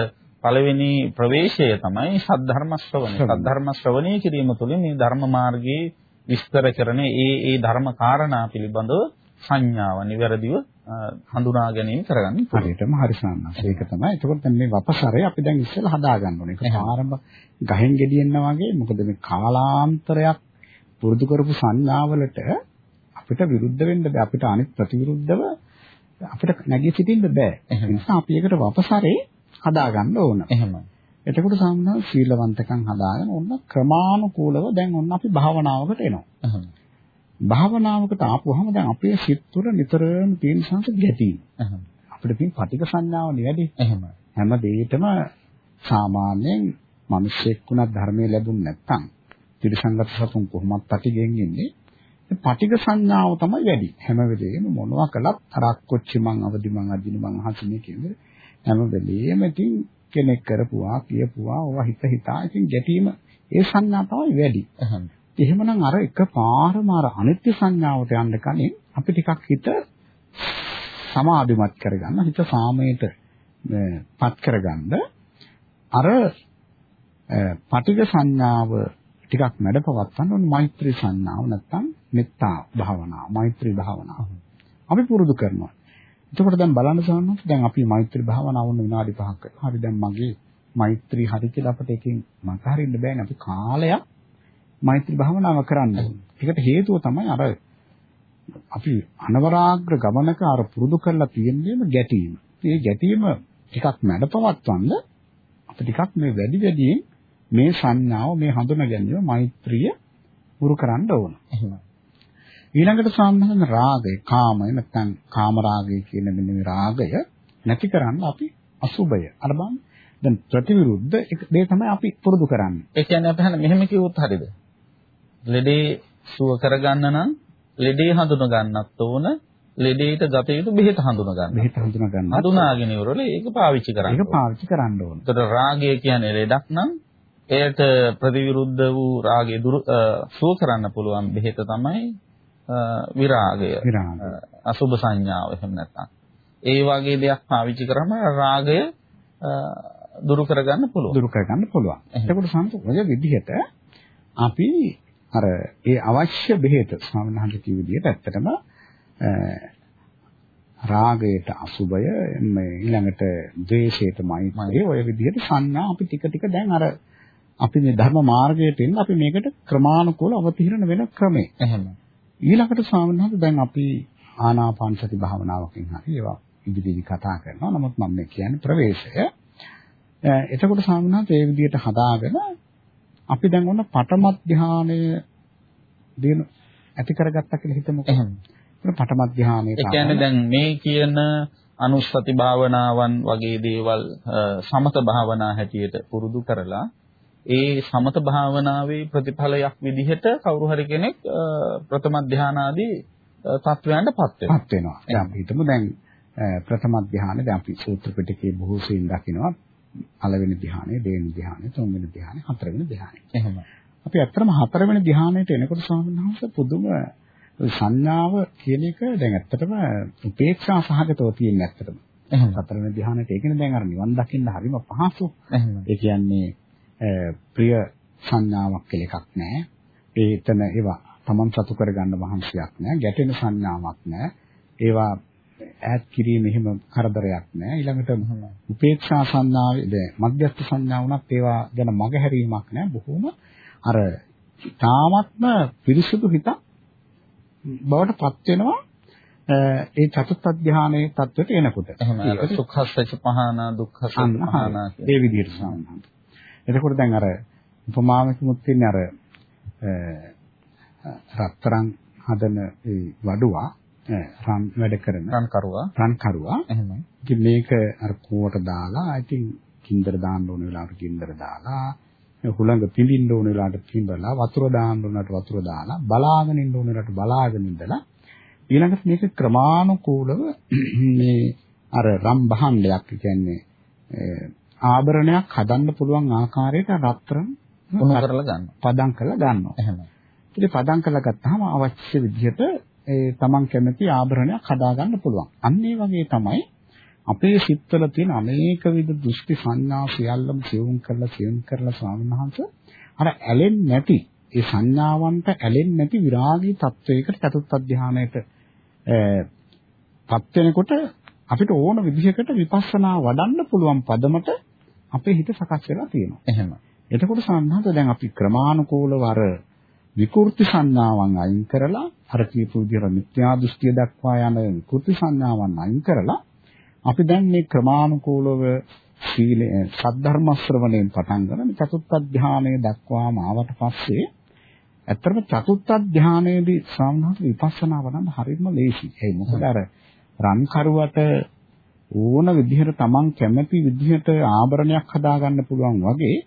පළවෙනි ප්‍රවේශය තමයි සද්ධර්ම ශ්‍රවණය. සද්ධර්ම ශ්‍රවණය කිරීම තුළින් මේ ධර්ම මාර්ගයේ විස්තර කරන ඒ ඒ ධර්ම කාරණා පිළිබඳව සංඥාව නිවැරදිව හඳුනා ගැනීම කරගන්න හරියටම හරි සාන්නස්. ඒක තමයි. එතකොට දැන් මේ වපසරය අපි දැන් ඉස්සෙල්ලා හදා ගන්න ඕනේ. ඒක ආරම්භ ගහෙන් ගෙඩියෙන්න වගේ මොකද මේ කාලාන්තරයක් පුරුදු කරපු සංඥාවලට අපිට විරුද්ධ වෙන්න බෑ. අපිට අනිත් ප්‍රතිවිරුද්ධව අපිට නැගී සිටින්න බෑ. ඒ නිසා අපි ඒකට වපසරේ හදා ගන්න ඕන. එහෙමයි. එතකොට සාමාන්‍යයෙන් සීලවන්තකම් හදාගෙන ඔන්න ක්‍රමානුකූලව දැන් ඔන්න අපි භාවනාවකට එනවා. භාවනාවකට ආපුවහම දැන් අපේ සිත් තුළ නිතරම තියෙන සංස ගැටීම්. අපිට තියෙන පටික සංඥාව නෙවෙයි. එහෙම. හැම දෙයකම සාමාන්‍යයෙන් මිනිස්සෙක් වුණත් ධර්මයේ ලැබුණ නැත්නම් ත්‍රිසංගත සතුන් කොහොමත් පටිගෙන් ඉන්නේ. පටික සංඥාව තමයි වැඩි. හැම වෙලේම මොනවා කළත් තරක් කොච්චි මං අවදි මං අදින මං අහසිනේ කියන්නේ. හැම වෙලේම ඉතින් කෙනෙක් කරපුවා කියපුවා ඕවා හිත හිතා ඉතින් ගැටීම ඒ සංඥා තමයි වැඩි. එහෙමනම් අර එකපාරම අර අනිත්‍ය සංඥාවට යන්න කලින් අපි ටිකක් හිත සමාධිමත් කරගන්න හිත සාමයට පත් කරගන්න. අර පටිඝ සංඥාව ටිකක් මැඩපවත්තන්න ඕනේ. මෛත්‍රී සංඥාව නැත්තම් මෙත්තා භාවනාව මෛත්‍රී භාවනාව. අපි පුරුදු කරනවා. එතකොට දැන් බලන්න සාන්නත් දැන් අපි මෛත්‍රී භාවනාව වුණ විනාඩි 5ක් හරි දැන් මගේ මෛත්‍රී හරි කියලා අපිට එකකින් මත හරින්න බෑනේ. අපි කාලයක් මෛත්‍රී භාවනාව කරන්න ඒකට හේතුව තමයි අර අපි අනවරාග්‍ර ගමනක අර පුරුදු කරලා තියෙනේම ගැටීම. මේ ගැටීම ටිකක් මැඩපවත්වන්න අපි ටිකක් මේ වැඩි වැඩියෙන් මේ සංඥාව මේ හඳුනා ගැනීම මෛත්‍රිය පුරු කරන්න ඕන. ඊළඟට සාමාන්‍යයෙන් රාගය, කාමය නැත්නම් කාම රාගය කියන මෙන්න මේ රාගය නැති කරන්න අපි අසුබය. අර බලන්න දැන් ප්‍රතිවිරුද්ධ දේ තමයි අපි පුරුදු කරන්නේ. ඒ කියන්නේ අපි හන මෙහෙම කිව්වොත් හරියද? ලෙඩේ සුව කරගන්න නම් ලෙඩේ හඳුන ගන්නත් ඕන ලෙඩේට ගත යුතු බෙහෙත හඳුන ගන්න. බෙහෙත හඳුන ගන්න. හඳුනාගෙන ඉවරලා ඒක පාවිච්චි කරන්න. ඒක පාවිච්චි කරන්න ඕන. ඒතර රාගය කියන්නේ ලෙඩක් නම් එයට ප්‍රතිවිරුද්ධ වූ රාගය දුරු සුව කරන්න පුළුවන් බෙහෙත තමයි විරාගය. විරාගය. අසුභ සංඥාව එහෙම නැත්නම්. ඒ වගේ දෙයක් පාවිච්චි කරාම රාගය දුරු කරගන්න පුළුවන්. දුරු කරගන්න පුළුවන්. එතකොට සම්පූර්ණ විදිහට අපි අර ඒ අවශ්‍ය බෙහෙත ස්වාමීන් වහන්සේ කිව්ව විදිහට ඇත්තටම රාගයට අසුබය මේ ඊළඟට ද්වේෂයට මෛත්‍රිය ඔය විදිහට සංඥා අපි ටික ටික දැන් අර අපි මේ ධර්ම මාර්ගයට එන්න අපි මේකට ක්‍රමානුකූලව අවතීර්ණ වෙන ක්‍රමේ. එහෙම. ඊළඟට ස්වාමීන් දැන් අපි ආනාපාන සති භාවනාවකින් හරි ඒවා ඉදිරිදී කතා කරනවා. නමුත් මම මේ කියන්නේ ප්‍රවේශය. එතකොට ස්වාමීන් ඒ විදිහට හදාගෙන අපි දැන් ඔන්න පඨම ධානය දින ඇති කරගත්තා කියලා හිතමුකෝ. එහෙම. පඨම ධානයේ ඒ කියන්නේ දැන් මේ කියන අනුස්සති භාවනාවන් වගේ දේවල් සමත භාවනා හැටියට පුරුදු කරලා ඒ සමත භාවනාවේ ප්‍රතිඵලයක් විදිහට කවුරු හරි කෙනෙක් ප්‍රථම ධානාදී තත්වයන්ටපත් වෙනවා. පත් වෙනවා. දැන් හිතමු දැන් ප්‍රථම ධානය දැන් අපි සූත්‍ර පිටකයේ බොහෝ සෙයින් දකිනවා. පළවෙනි ධානය, දෙවෙනි ධානය, තුන්වෙනි ධානය, හතරවෙනි ධානය. එහෙමයි. අපි ඇත්තටම හතරවෙනි ධානයට එනකොට ස්වාමීන් වහන්සේ පුදුම සංඥාව කියන එක දැන් ඇත්තටම උපේක්ෂා සහගතව තියෙන ඇත්තටම. එහෙනම් හතරවෙනි ධානයට ඒ කියන්නේ දැන් අර නිවන් දකින්න හරිම පහසු. ඒ කියන්නේ ප්‍රිය සංඥාවක් කියලා එකක් නැහැ. ඒ එතන ඒවා Taman සතු කරගන්න මහන්සියක් නැහැ. ගැටෙන සංඥාවක් නැහැ. ඒවා ඈත් කිරීම එහෙම කරදරයක් නෑ. ඊළඟට උපේක්ෂා සංඥාවේ දැන් මධ්‍යස්ථ සංඥා වුණත් ඒවා ගැන මගහැරීමක් නෑ. බොහොම අර තාමත්ම පිරිසුදු හිත බවට පත් වෙනවා ඒ චතුත් අධ්‍යානයේ தത്വෙට එනකොට. එහෙනම් සුඛස්සච පහනා දුක්ඛසං පහනා ඒ විදිහට සාමනා. එතකොට දැන් අර උපමාවකමුත් තින්නේ අර රත්තරන් හදන ඒ වඩුවා රන් වැඩ කරන රන් කරුවා රන් කරුවා එහෙමයි. ඉතින් මේක අර කුවට දාලා ඉතින් කින්දර දාන්න ඕන වෙලාවට කින්දර දාලා හුළඟ පිඹින්න ඕන වෙලාවට පිඹලා වතුර දාන්න ඕනට වතුර දාලා බලාගෙන ඉන්න ඕන වෙලාවට බලාගෙන ඉඳලා ඊළඟට මේක ක්‍රමානුකූලව මේ අර රම් භාණ්ඩයක් කියන්නේ ආභරණයක් හදන්න පුළුවන් ආකාරයට රත්තරන් උණු කරලා ගන්නවා. පදම් කරලා ගන්නවා. එහෙමයි. ඉතින් පදම් කරලා ගත්තාම අවශ්‍ය විදිහට ඒ තමන් කැමති ආභරණයක් හදාගන්න පුළුවන්. අන්න ඒ වගේ තමයි අපේ සිත්වල තියෙන අනේක විද දෘෂ්ටි සංඥා සියල්ලම සියුම් කරලා සියුම් කරලා ස්වාමීන් වහන්සේ අර ඇලෙන්නේ නැති ඒ සංඥාවන්ට ඇලෙන්නේ නැති විරාගී තත්වයකට චතුත් අධ්‍යානයට පත් වෙනකොට අපිට ඕන විදිහකට විපස්සනා වඩන්න පුළුවන් පදමට අපේ හිත සකස් වෙලා තියෙනවා. එහෙම. එතකොට සම්හත දැන් අපි ක්‍රමානුකූලව අර විකෘති සංඥාවන් අයින් කරලා අර කියපු විදිහට මිත්‍යා දෘෂ්ටිය දක්වා යන විකෘති සංඥාවන් අයින් කරලා අපි දැන් මේ ක්‍රමානුකූලව සීල සද්ධර්ම ශ්‍රවණයෙන් පටන් ගන්න චතුත්ථ ධානය දක්වාම ආවට පස්සේ ඇත්තටම චතුත්ථ ධානයේදී සාමාන්‍ය විපස්සනා වඩන්න හරියම ලේසි. ඒ මොකද අර රන් කරුවට ඕන විදිහට Taman කැමති විදිහට ආභරණයක් හදාගන්න පුළුවන් වගේ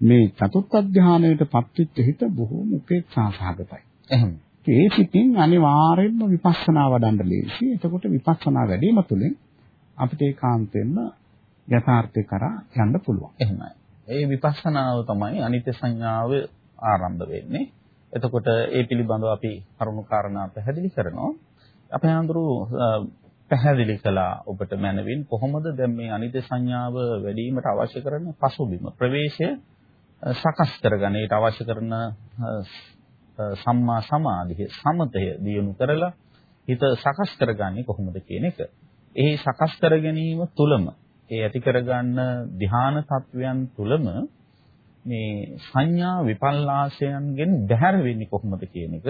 මේ චතුත්ථ ධානයට පත්වෙච්ච හිත බොහෝම උපේක්ෂා සහගතයි. එහෙනම් ඒ පිටින් අනිවාර්යෙන්ම විපස්සනා වඩන්න ලේසි. එතකොට විපස්සනා වැඩිම තුලින් අපිට ඒකාන්තයෙන්ම යථාර්ථය කරා යන්න පුළුවන්. එහෙමයි. ඒ විපස්සනාව තමයි අනිත්‍ය සංඥාව ආරම්භ වෙන්නේ. එතකොට ඒ පිළිබඳව අපි කරුණු කාරණා පැහැදිලි කරනවා. අපේ ආඳුරු පැහැදිලි කළා ඔබට මැනවින් කොහොමද දැන් මේ අනිත්‍ය සංඥාව වැඩි වීමට අවශ්‍ය කරන පසුබිම ප්‍රවේශය සකස් කරගන්න ඊට අවශ්‍ය කරන සම්මා සමාධිය සමතය දියුණු කරලා හිත සකස් කරගන්නේ කොහොමද කියන එක. ඒ සකස් කර ගැනීම තුළම ඒ ඇති කරගන්න ධ්‍යාන තත්වයන් තුළම මේ සංඥා විපල්ලාසයන්ගෙන් බැහැර වෙන්නේ කොහොමද කියන එක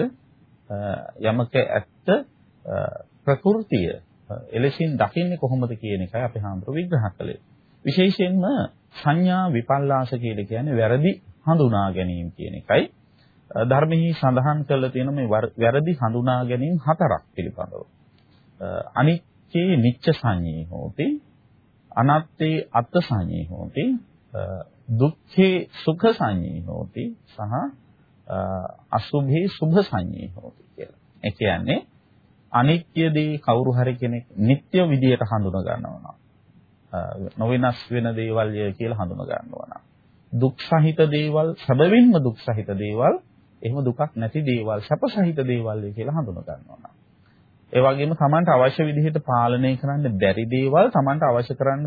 යමක ඇත්ත ප්‍රകൃතිය එලෙසින් දකින්නේ කොහොමද කියන එකයි අපි හාමුදුරු විග්‍රහ කළේ. විශේෂයෙන්ම සංඥා විපල්ලාස කියලා කියන්නේ වැරදි හඳුනා ගැනීම කියන එකයි. ධර්මෙහි සඳහන් කරලා තියෙන මේ වැරදි හඳුනා ගැනීම හතරක් පිළිබඳව. අනිච්චේ නිච්ච සංඤේ හෝති අනත්තේ අත්ත් සංඤේ හෝති දුක්ඛේ සුඛ සංඤේ හෝති සහ අසුභේ සුභ සංඤේ හෝති කියලා. ඒ කියන්නේ අනිත්‍ය දේ කවුරු හරි කෙනෙක් නিত্য විදියට හඳුනා ගන්නවා නොවෙනස් වෙන දේවල් කියලා හඳුනා ගන්නවා නම් දුක් සහිත දේවල් සැබවින්ම දුක් සහිත දේවල් එහෙම දුකක් නැති දේවල් සැප සහිත දේවල් කියලා හඳුනා ගන්නවා නම් ඒ වගේම Tamanට අවශ්‍ය විදිහට පාලනය කරන්න බැරි දේවල් Tamanට අවශ්‍ය කරන්න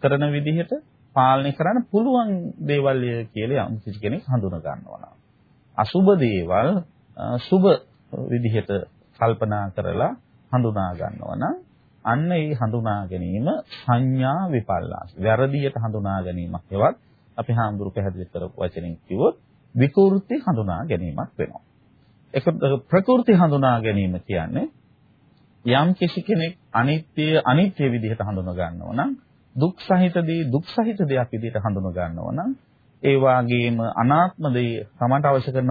කරන විදිහට පාලනය කරන්න පුළුවන් දේවල් කියලා යම් කිසි කෙනෙක් හඳුනා ගන්නවා නම් අසුබ දේවල් සුබ විදිහට කල්පනා කරලා හඳුනා ගන්නවා නම් අන්න ඒ හඳුනා ගැනීම සංඥා විපල්ලාස. වැරදියට හඳුනා ගැනීමක්. ඒවත් අපි හාමුදුරු පැහැදිලි කරපු වචනෙන් කිව්වොත් විකෘති හඳුනා ගැනීමක් වෙනවා. ඒක ප්‍රකෘති හඳුනා ගැනීම කියන්නේ යම් කිසි කෙනෙක් අනිත්‍ය අනිත්‍ය විදිහට හඳුනා ගන්නවා නම් දුක් සහිත දේ දුක් සහිත දෙයක් විදිහට හඳුනා ගන්නවා නම් ඒ වාගේම අනාත්ම දේ තමන්ට අවශ්‍ය කරන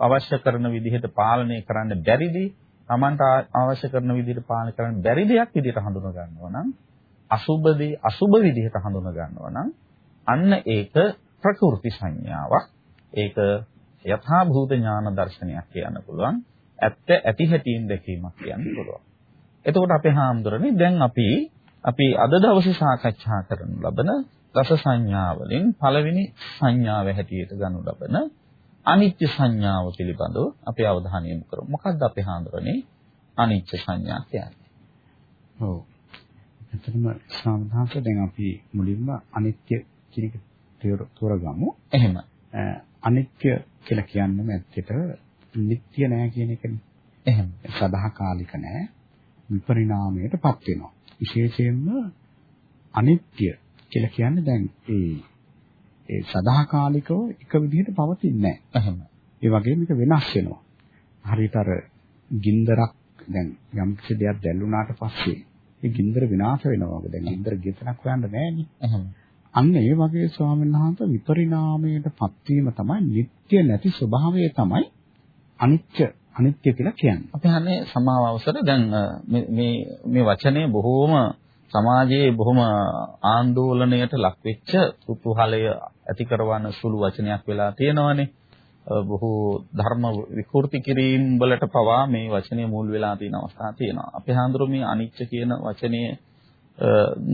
අවශ්‍ය කරන විදිහට පාලනය කරන්න බැරිදී තමන්ට අවශ්‍ය කරන විදිහට පාලනය කරන්න බැරි දෙයක් විදිහට හඳුනා ගන්නවා නම් අසුබ දේ අසුබ විදිහට හඳුනා ගන්නවා නම් අන්න ඒක ප්‍රකෘති සංඥාවක්. ඒක යථා භූත ඥාන දර්ශනයක් කියන්න පුළුවන්. ඇත්ත ඇති හැටියෙන් දැකීමක් කියන්න පුළුවන්. එතකොට අපේ හාමුදුරනේ දැන් අපි අපි අද දවසේ සාකච්ඡා කරන ලබන රස සංඥාවලින් පළවෙනි සංඥාව හැටියට ගනු ලබන අනිත්‍ය සංඥාව පිළිබඳව අපි අවධානය යොමු කරමු. මොකක්ද අපේ හාමුදුරනේ අනිත්‍ය සංඥා කියන්නේ? ඔව්. එතනම සාමාන්‍යයෙන් දැන් අපි මුලින්ම අනිත්‍ය කියන එක තෝරගමු. එහෙම. අනිත්‍ය කියලා කියන්නම ඇත්තට නිට්ටය නෑ කියන එකනේ. එහෙම. සදාකාලික නෑ. විපරිණාමයටපත් වෙනවා. විශේෂයෙන්ම අනිත්‍ය කියලා කියන්නේ දැන් ඒ ඒ සදාකාලිකව එක විදිහට පවතින්නේ නැහැ. ඒ වගේම මේක වෙනස් වෙනවා. හරියට අර ගින්දරක් දැන් යම් කිසි දෙයක් දැල්ුණාට පස්සේ ඒ ගින්දර විනාශ වෙනවා. දැන් ගින්දර ගෙතනක් හොයන්න බෑනේ. අන්න ඒ වගේ ස්වාමීන් වහන්සේ විපරිණාමයටපත් වීම තමයි නිට්ටය නැති ස්වභාවය තමයි අනිත්‍ය අනිත්‍ය කියලා කියන්නේ. අපි හන්නේ සමාව අවසර දැන් මේ මේ වචනේ බොහෝම සමාජයේ බොහොම ආందోලනයට ලක්වෙච්ච කුතුහලය ඇති කරවන සුළු වචනයක් වෙලා තියෙනවානේ. බොහෝ ධර්ම විකෘති කිරීම වලට පවා මේ වචනේ මුල් වෙලා තියෙන අවස්ථා තියෙනවා. අපේ හාමුදුරු මේ අනිච්ච කියන වචනේ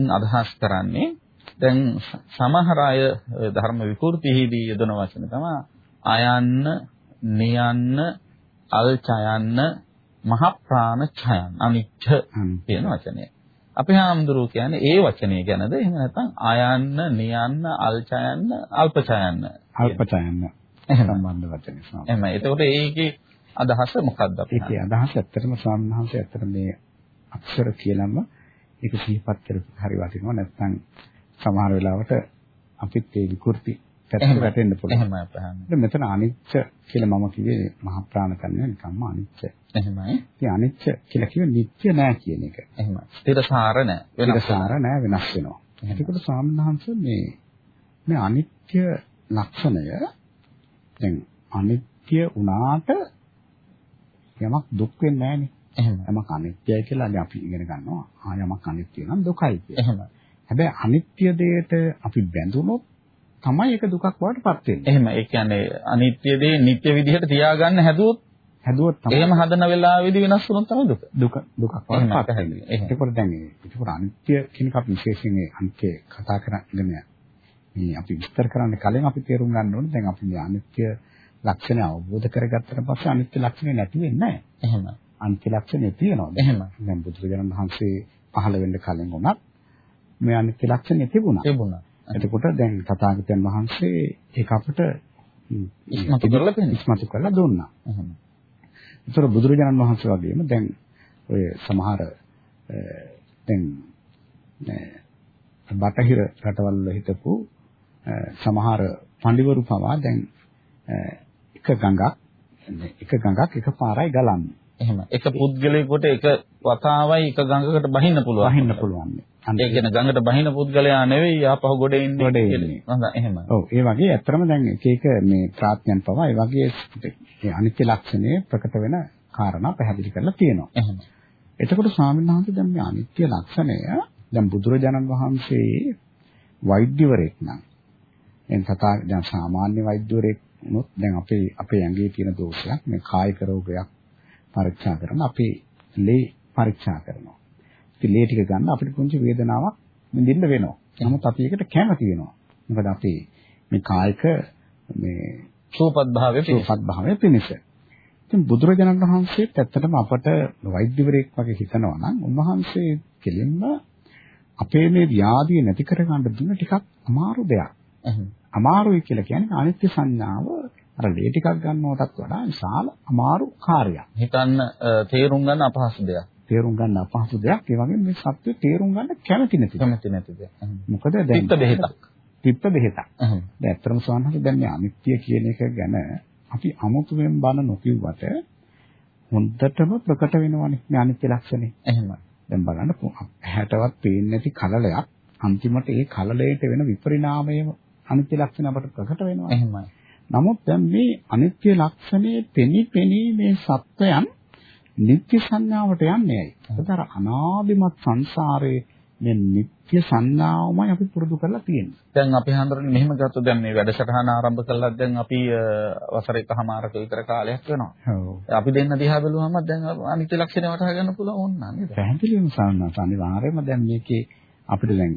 අදහස් කරන්නේ දැන් සමහර අය ධර්ම විකෘතිෙහිදී යෙදෙන වචන තමයි අයන්න, නියන්න, අල්චයන්න, මහ ප්‍රාණ ඡයන් අනිච්ච කියන වචනය. අපේ හාමුදුරුවෝ කියන්නේ ඒ වචනේ ගැනද එහෙම නැත්නම් ආයන්න, නියන්න, අල්චයන්න, අල්පචයන්න. අල්පචයන්න. සම්බන්ධ වචනේ සම. එහෙම. එතකොට ඒකේ අදහස මොකක්ද අපේ? ඒකේ අදහස ඇත්තටම ස්වාමීන් වහන්සේ ඇත්තට මේ අක්ෂර කියලාම ඒක සිහිපත් කරපු හරි වටිනවා. නැත්නම් සමහර වෙලාවට අපිත් ඒ විකෘති පැත්තට වැටෙන්න පුළුවන්. එහෙමයි අපහාම. මෙතන අනිච්ච කියලා මම කිව්වේ මහා ප්‍රාණ කන්නේ නිකම්ම අනිච්ච. එහෙමයි. ඉතින් අනිච්ච කියලා කිව්වේ නිත්‍ය නෑ කියන එක. එහෙමයි. ස්ථිරසාර නෑ. ස්ථිරසාර නෑ වෙනස් වෙනවා. එතකොට සාමණේරහන්ස මේ මේ අනිත්‍ය ලක්ෂණය දැන් අනිත්‍ය වුණාට යමක් දුක් වෙන්නේ නෑනේ. එහෙම. යමක් අනිත්‍යයි කියලා අපි ඉගෙන ගන්නවා. ආ යමක් අනිත්‍ය නම් දුකයි කියලා. එහෙම. හැබැයි අනිත්‍ය දෙයට අපි බැඳුනොත් තමයි ඒක දුකක් බවට පත් වෙන්නේ. එහෙම. ඒ කියන්නේ අනිත්‍ය දේ නිත්‍ය විදිහට තියාගන්න හැදුවොත් හැදුවොත් තමයි. එහෙම හදන වෙලාවෙදී වෙනස් වුණොත් තමයි දුක. දුක දුකක් පත් වෙන්නේ. ඒකෝර දැන් ඒකෝර අනිත්‍ය කියන එක අපි විශේෂයෙන් මේ අනිත්‍ය කතා කරගෙන මේ අපි විස්තර කරන්න කලින් අපි තේරුම් ගන්න ඕනේ දැන් අපි මේ අනිත්‍ය ලක්ෂණය අවබෝධ කරගත්තට පස්සේ අනිත්‍ය ලක්ෂණය නැති වෙන්නේ නැහැ. එහෙම. අනිත්‍ය ලක්ෂණය තියෙනවා. එහෙම. දැන් බුදුරජාණන් වහන්සේ පහළ වෙන්න කලින් උනත් මේ අනිත්‍ය ලක්ෂණය තිබුණා. තිබුණා. එතකොට දැන් තථාගතයන් වහන්සේ ඒක අපට ඉස්මතු කරලා දෙන්න. ඉස්මතු කරලා දුන්නා. එහෙම. ඒතර බුදුරජාණන් වහන්සේ වගේම දැන් ඔය සමහර දැන් බටහිර රටවල් වල හිටපු සමහර පඬිවරු පවා දැන් එක ගඟක් එක ගඟක් එක පාරයි ගලන්නේ. එහෙම. එක පුද්ගලයෙකුට එක වතාවයි එක ගඟකට බහින්න පුළුවන්. බහින්න පුළුවන්. ඒ කියන්නේ ගඟට බහින පුද්ගලයා නෙවෙයි ආපහු ගොඩ එන්නේ. හොඳයි එහෙම. ඔව් ඒ වගේ ඇත්තටම දැන් එක එක මේ ප්‍රාඥයන් පවා ඒ වගේ මේ අනිත්‍ය ලක්ෂණය ප්‍රකට වෙන කාරණා පැහැදිලි කරලා තියෙනවා. එහෙම. එතකොට ස්වාමීන් වහන්සේ දැන් මේ අනිත්‍ය ලක්ෂණය දැන් බුදුරජාණන් වහන්සේ වෛද්‍යවරයෙක් නම් එන් තථා දැන් සාමාන්‍ය වෛද්‍යවරයෙක් වුණොත් දැන් අපේ අපේ ඇඟේ තියෙන දෝෂයක් මේ කායික රෝගයක් පරීක්ෂා කරන අපේ ලේ පරීක්ෂා කරනවා. ඉතින් ලේ ටික ගන්න අපිට පුංචි වේදනාවක් විඳින්න වෙනවා. නමුත් අපි ඒකට කැමති වෙනවා. මොකද අපි මේ කායික මේ සූපත් භාවයේ සූපත් භාවයේ පිණිස. ඉතින් බුදුරජාණන් වහන්සේත් ඇත්තටම අපට වෛද්‍යවරයෙක් වගේ හිතනවා නම් උන්වහන්සේ කෙලින්ම අපේ මේ ව්‍යාධිය නැති කරගන්න දුන්න ටිකක් අමාරු දෙයක්. අමාරුයි කියලා කියන්නේ අනිත්‍ය සංඥාව අර ලේ ටිකක් ගන්නවටත් වඩා විශාල අමාරු කාර්යයක්. හිතන්න තේරුම් ගන්න අපහසු දෙයක්. තේරුම් ගන්න අපහසු දෙයක්. ඒ වගේම මේ සත්‍ය තේරුම් ගන්න කැමති නැති. කැමති නැති දෙයක්. මොකද දැන් තිත්ත බෙහෙතක්. තිත්ත බෙහෙතක්. දැන් ඇත්තටම සවන්නහට දැන් මේ අනිත්‍ය කියන එක ගැන අපි අමුතුවෙන් බන නොකියුවට හොඳටම ප්‍රකට වෙනවනේ මේ අනිත්‍ය ලක්ෂණේ. එහෙමයි. දැන් බලන්න ඇහැටවත් පේන්නේ නැති කලලයක් අන්තිමට ඒ කලලයට වෙන විපරිණාමයම අනිත්‍ය ලක්ෂණ අපට ප්‍රකට වෙනවා. එහෙමයි. නමුත් දැන් මේ අනිත්‍ය ලක්ෂණයේ පෙනි පෙනී මේ සත්වයන් නිත්‍ය සංඥාවට යන්නේ ඇයි? ඒතර අනාදිමත් සංසාරයේ මේ නිත්‍ය සංඥාවමයි අපි පුරුදු කරලා තියෙන්නේ. දැන් අපි හඳුරන්නේ මෙහෙම ගත්තොත් දැන් මේ වැඩසටහන ආරම්භ කළා දැන් අපි වසර එකමාරක විතර කාලයක් වෙනවා. ඔව්. අපි දෙන්න දිහා බැලුවම දැන් අනිත්‍ය ලක්ෂණ වටහා ගන්න පුළුවන් ඕන නේද? පැහැදිලිවම සාමාන්‍ය අනිවාර්යයෙන්ම දැන් මේකේ අපිට දැන්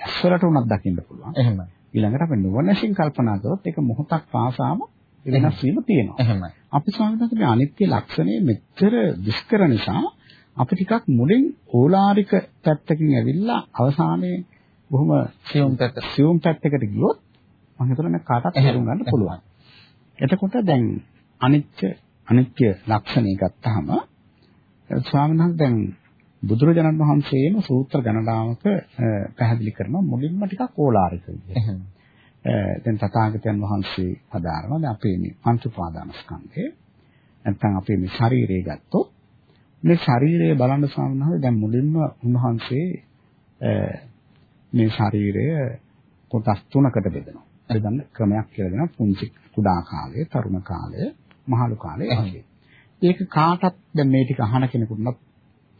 ඇස්වලට උනක් දකින්න පුළුවන්. එහෙමයි. ඊළඟට අපි නුවණින් කල්පනා කරොත් ඒක මොහොතක් පාසාම වෙනස් වීම තියෙනවා. එහෙමයි. අපි ස්වාමීන් මේ අනිත්‍ය ලක්ෂණය මෙච්චර දුෂ්කර නිසා අපි ටිකක් මුලින් ඕලාරික පැත්තකින් ඇවිල්ලා අවසානයේ බොහොම සියුම් පැත්ත. සියුම් පැත්තකට ගියොත් මම හිතන්නේ කාටත් තේරුම් ගන්න පුළුවන්. එතකොට දැන් අනිත්‍ය අනිත්‍ය ලක්ෂණය ගත්තාම ස්වාමීන් වහන්සේ දැන් බුදුරජාණන් වහන්සේම සූත්‍ර ගණනාවක පැහැදිලි කරනවා මුලින්ම ටිකක් ඕලාරික විදිහට. දැන් තථාගතයන් වහන්සේ පදාරනවා දැන් අපේ මේ පංච උපාදානස්කන්ධය නැත්නම් අපේ මේ ශරීරය ගත්තොත් මේ ශරීරය බලන්න සාමාන්‍යයෙන් දැන් මුලින්ම උන්වහන්සේ මේ ශරීරය කොටස් තුනකට බෙදනවා. බෙදන්න ක්‍රමයක් කියලා දෙනවා. පුංචි කුඩා කාලය, තරුණ කාලය, මහලු කාලය වගේ. ඒක කාටත් දැන් මේ ටික අහන කෙනෙකුට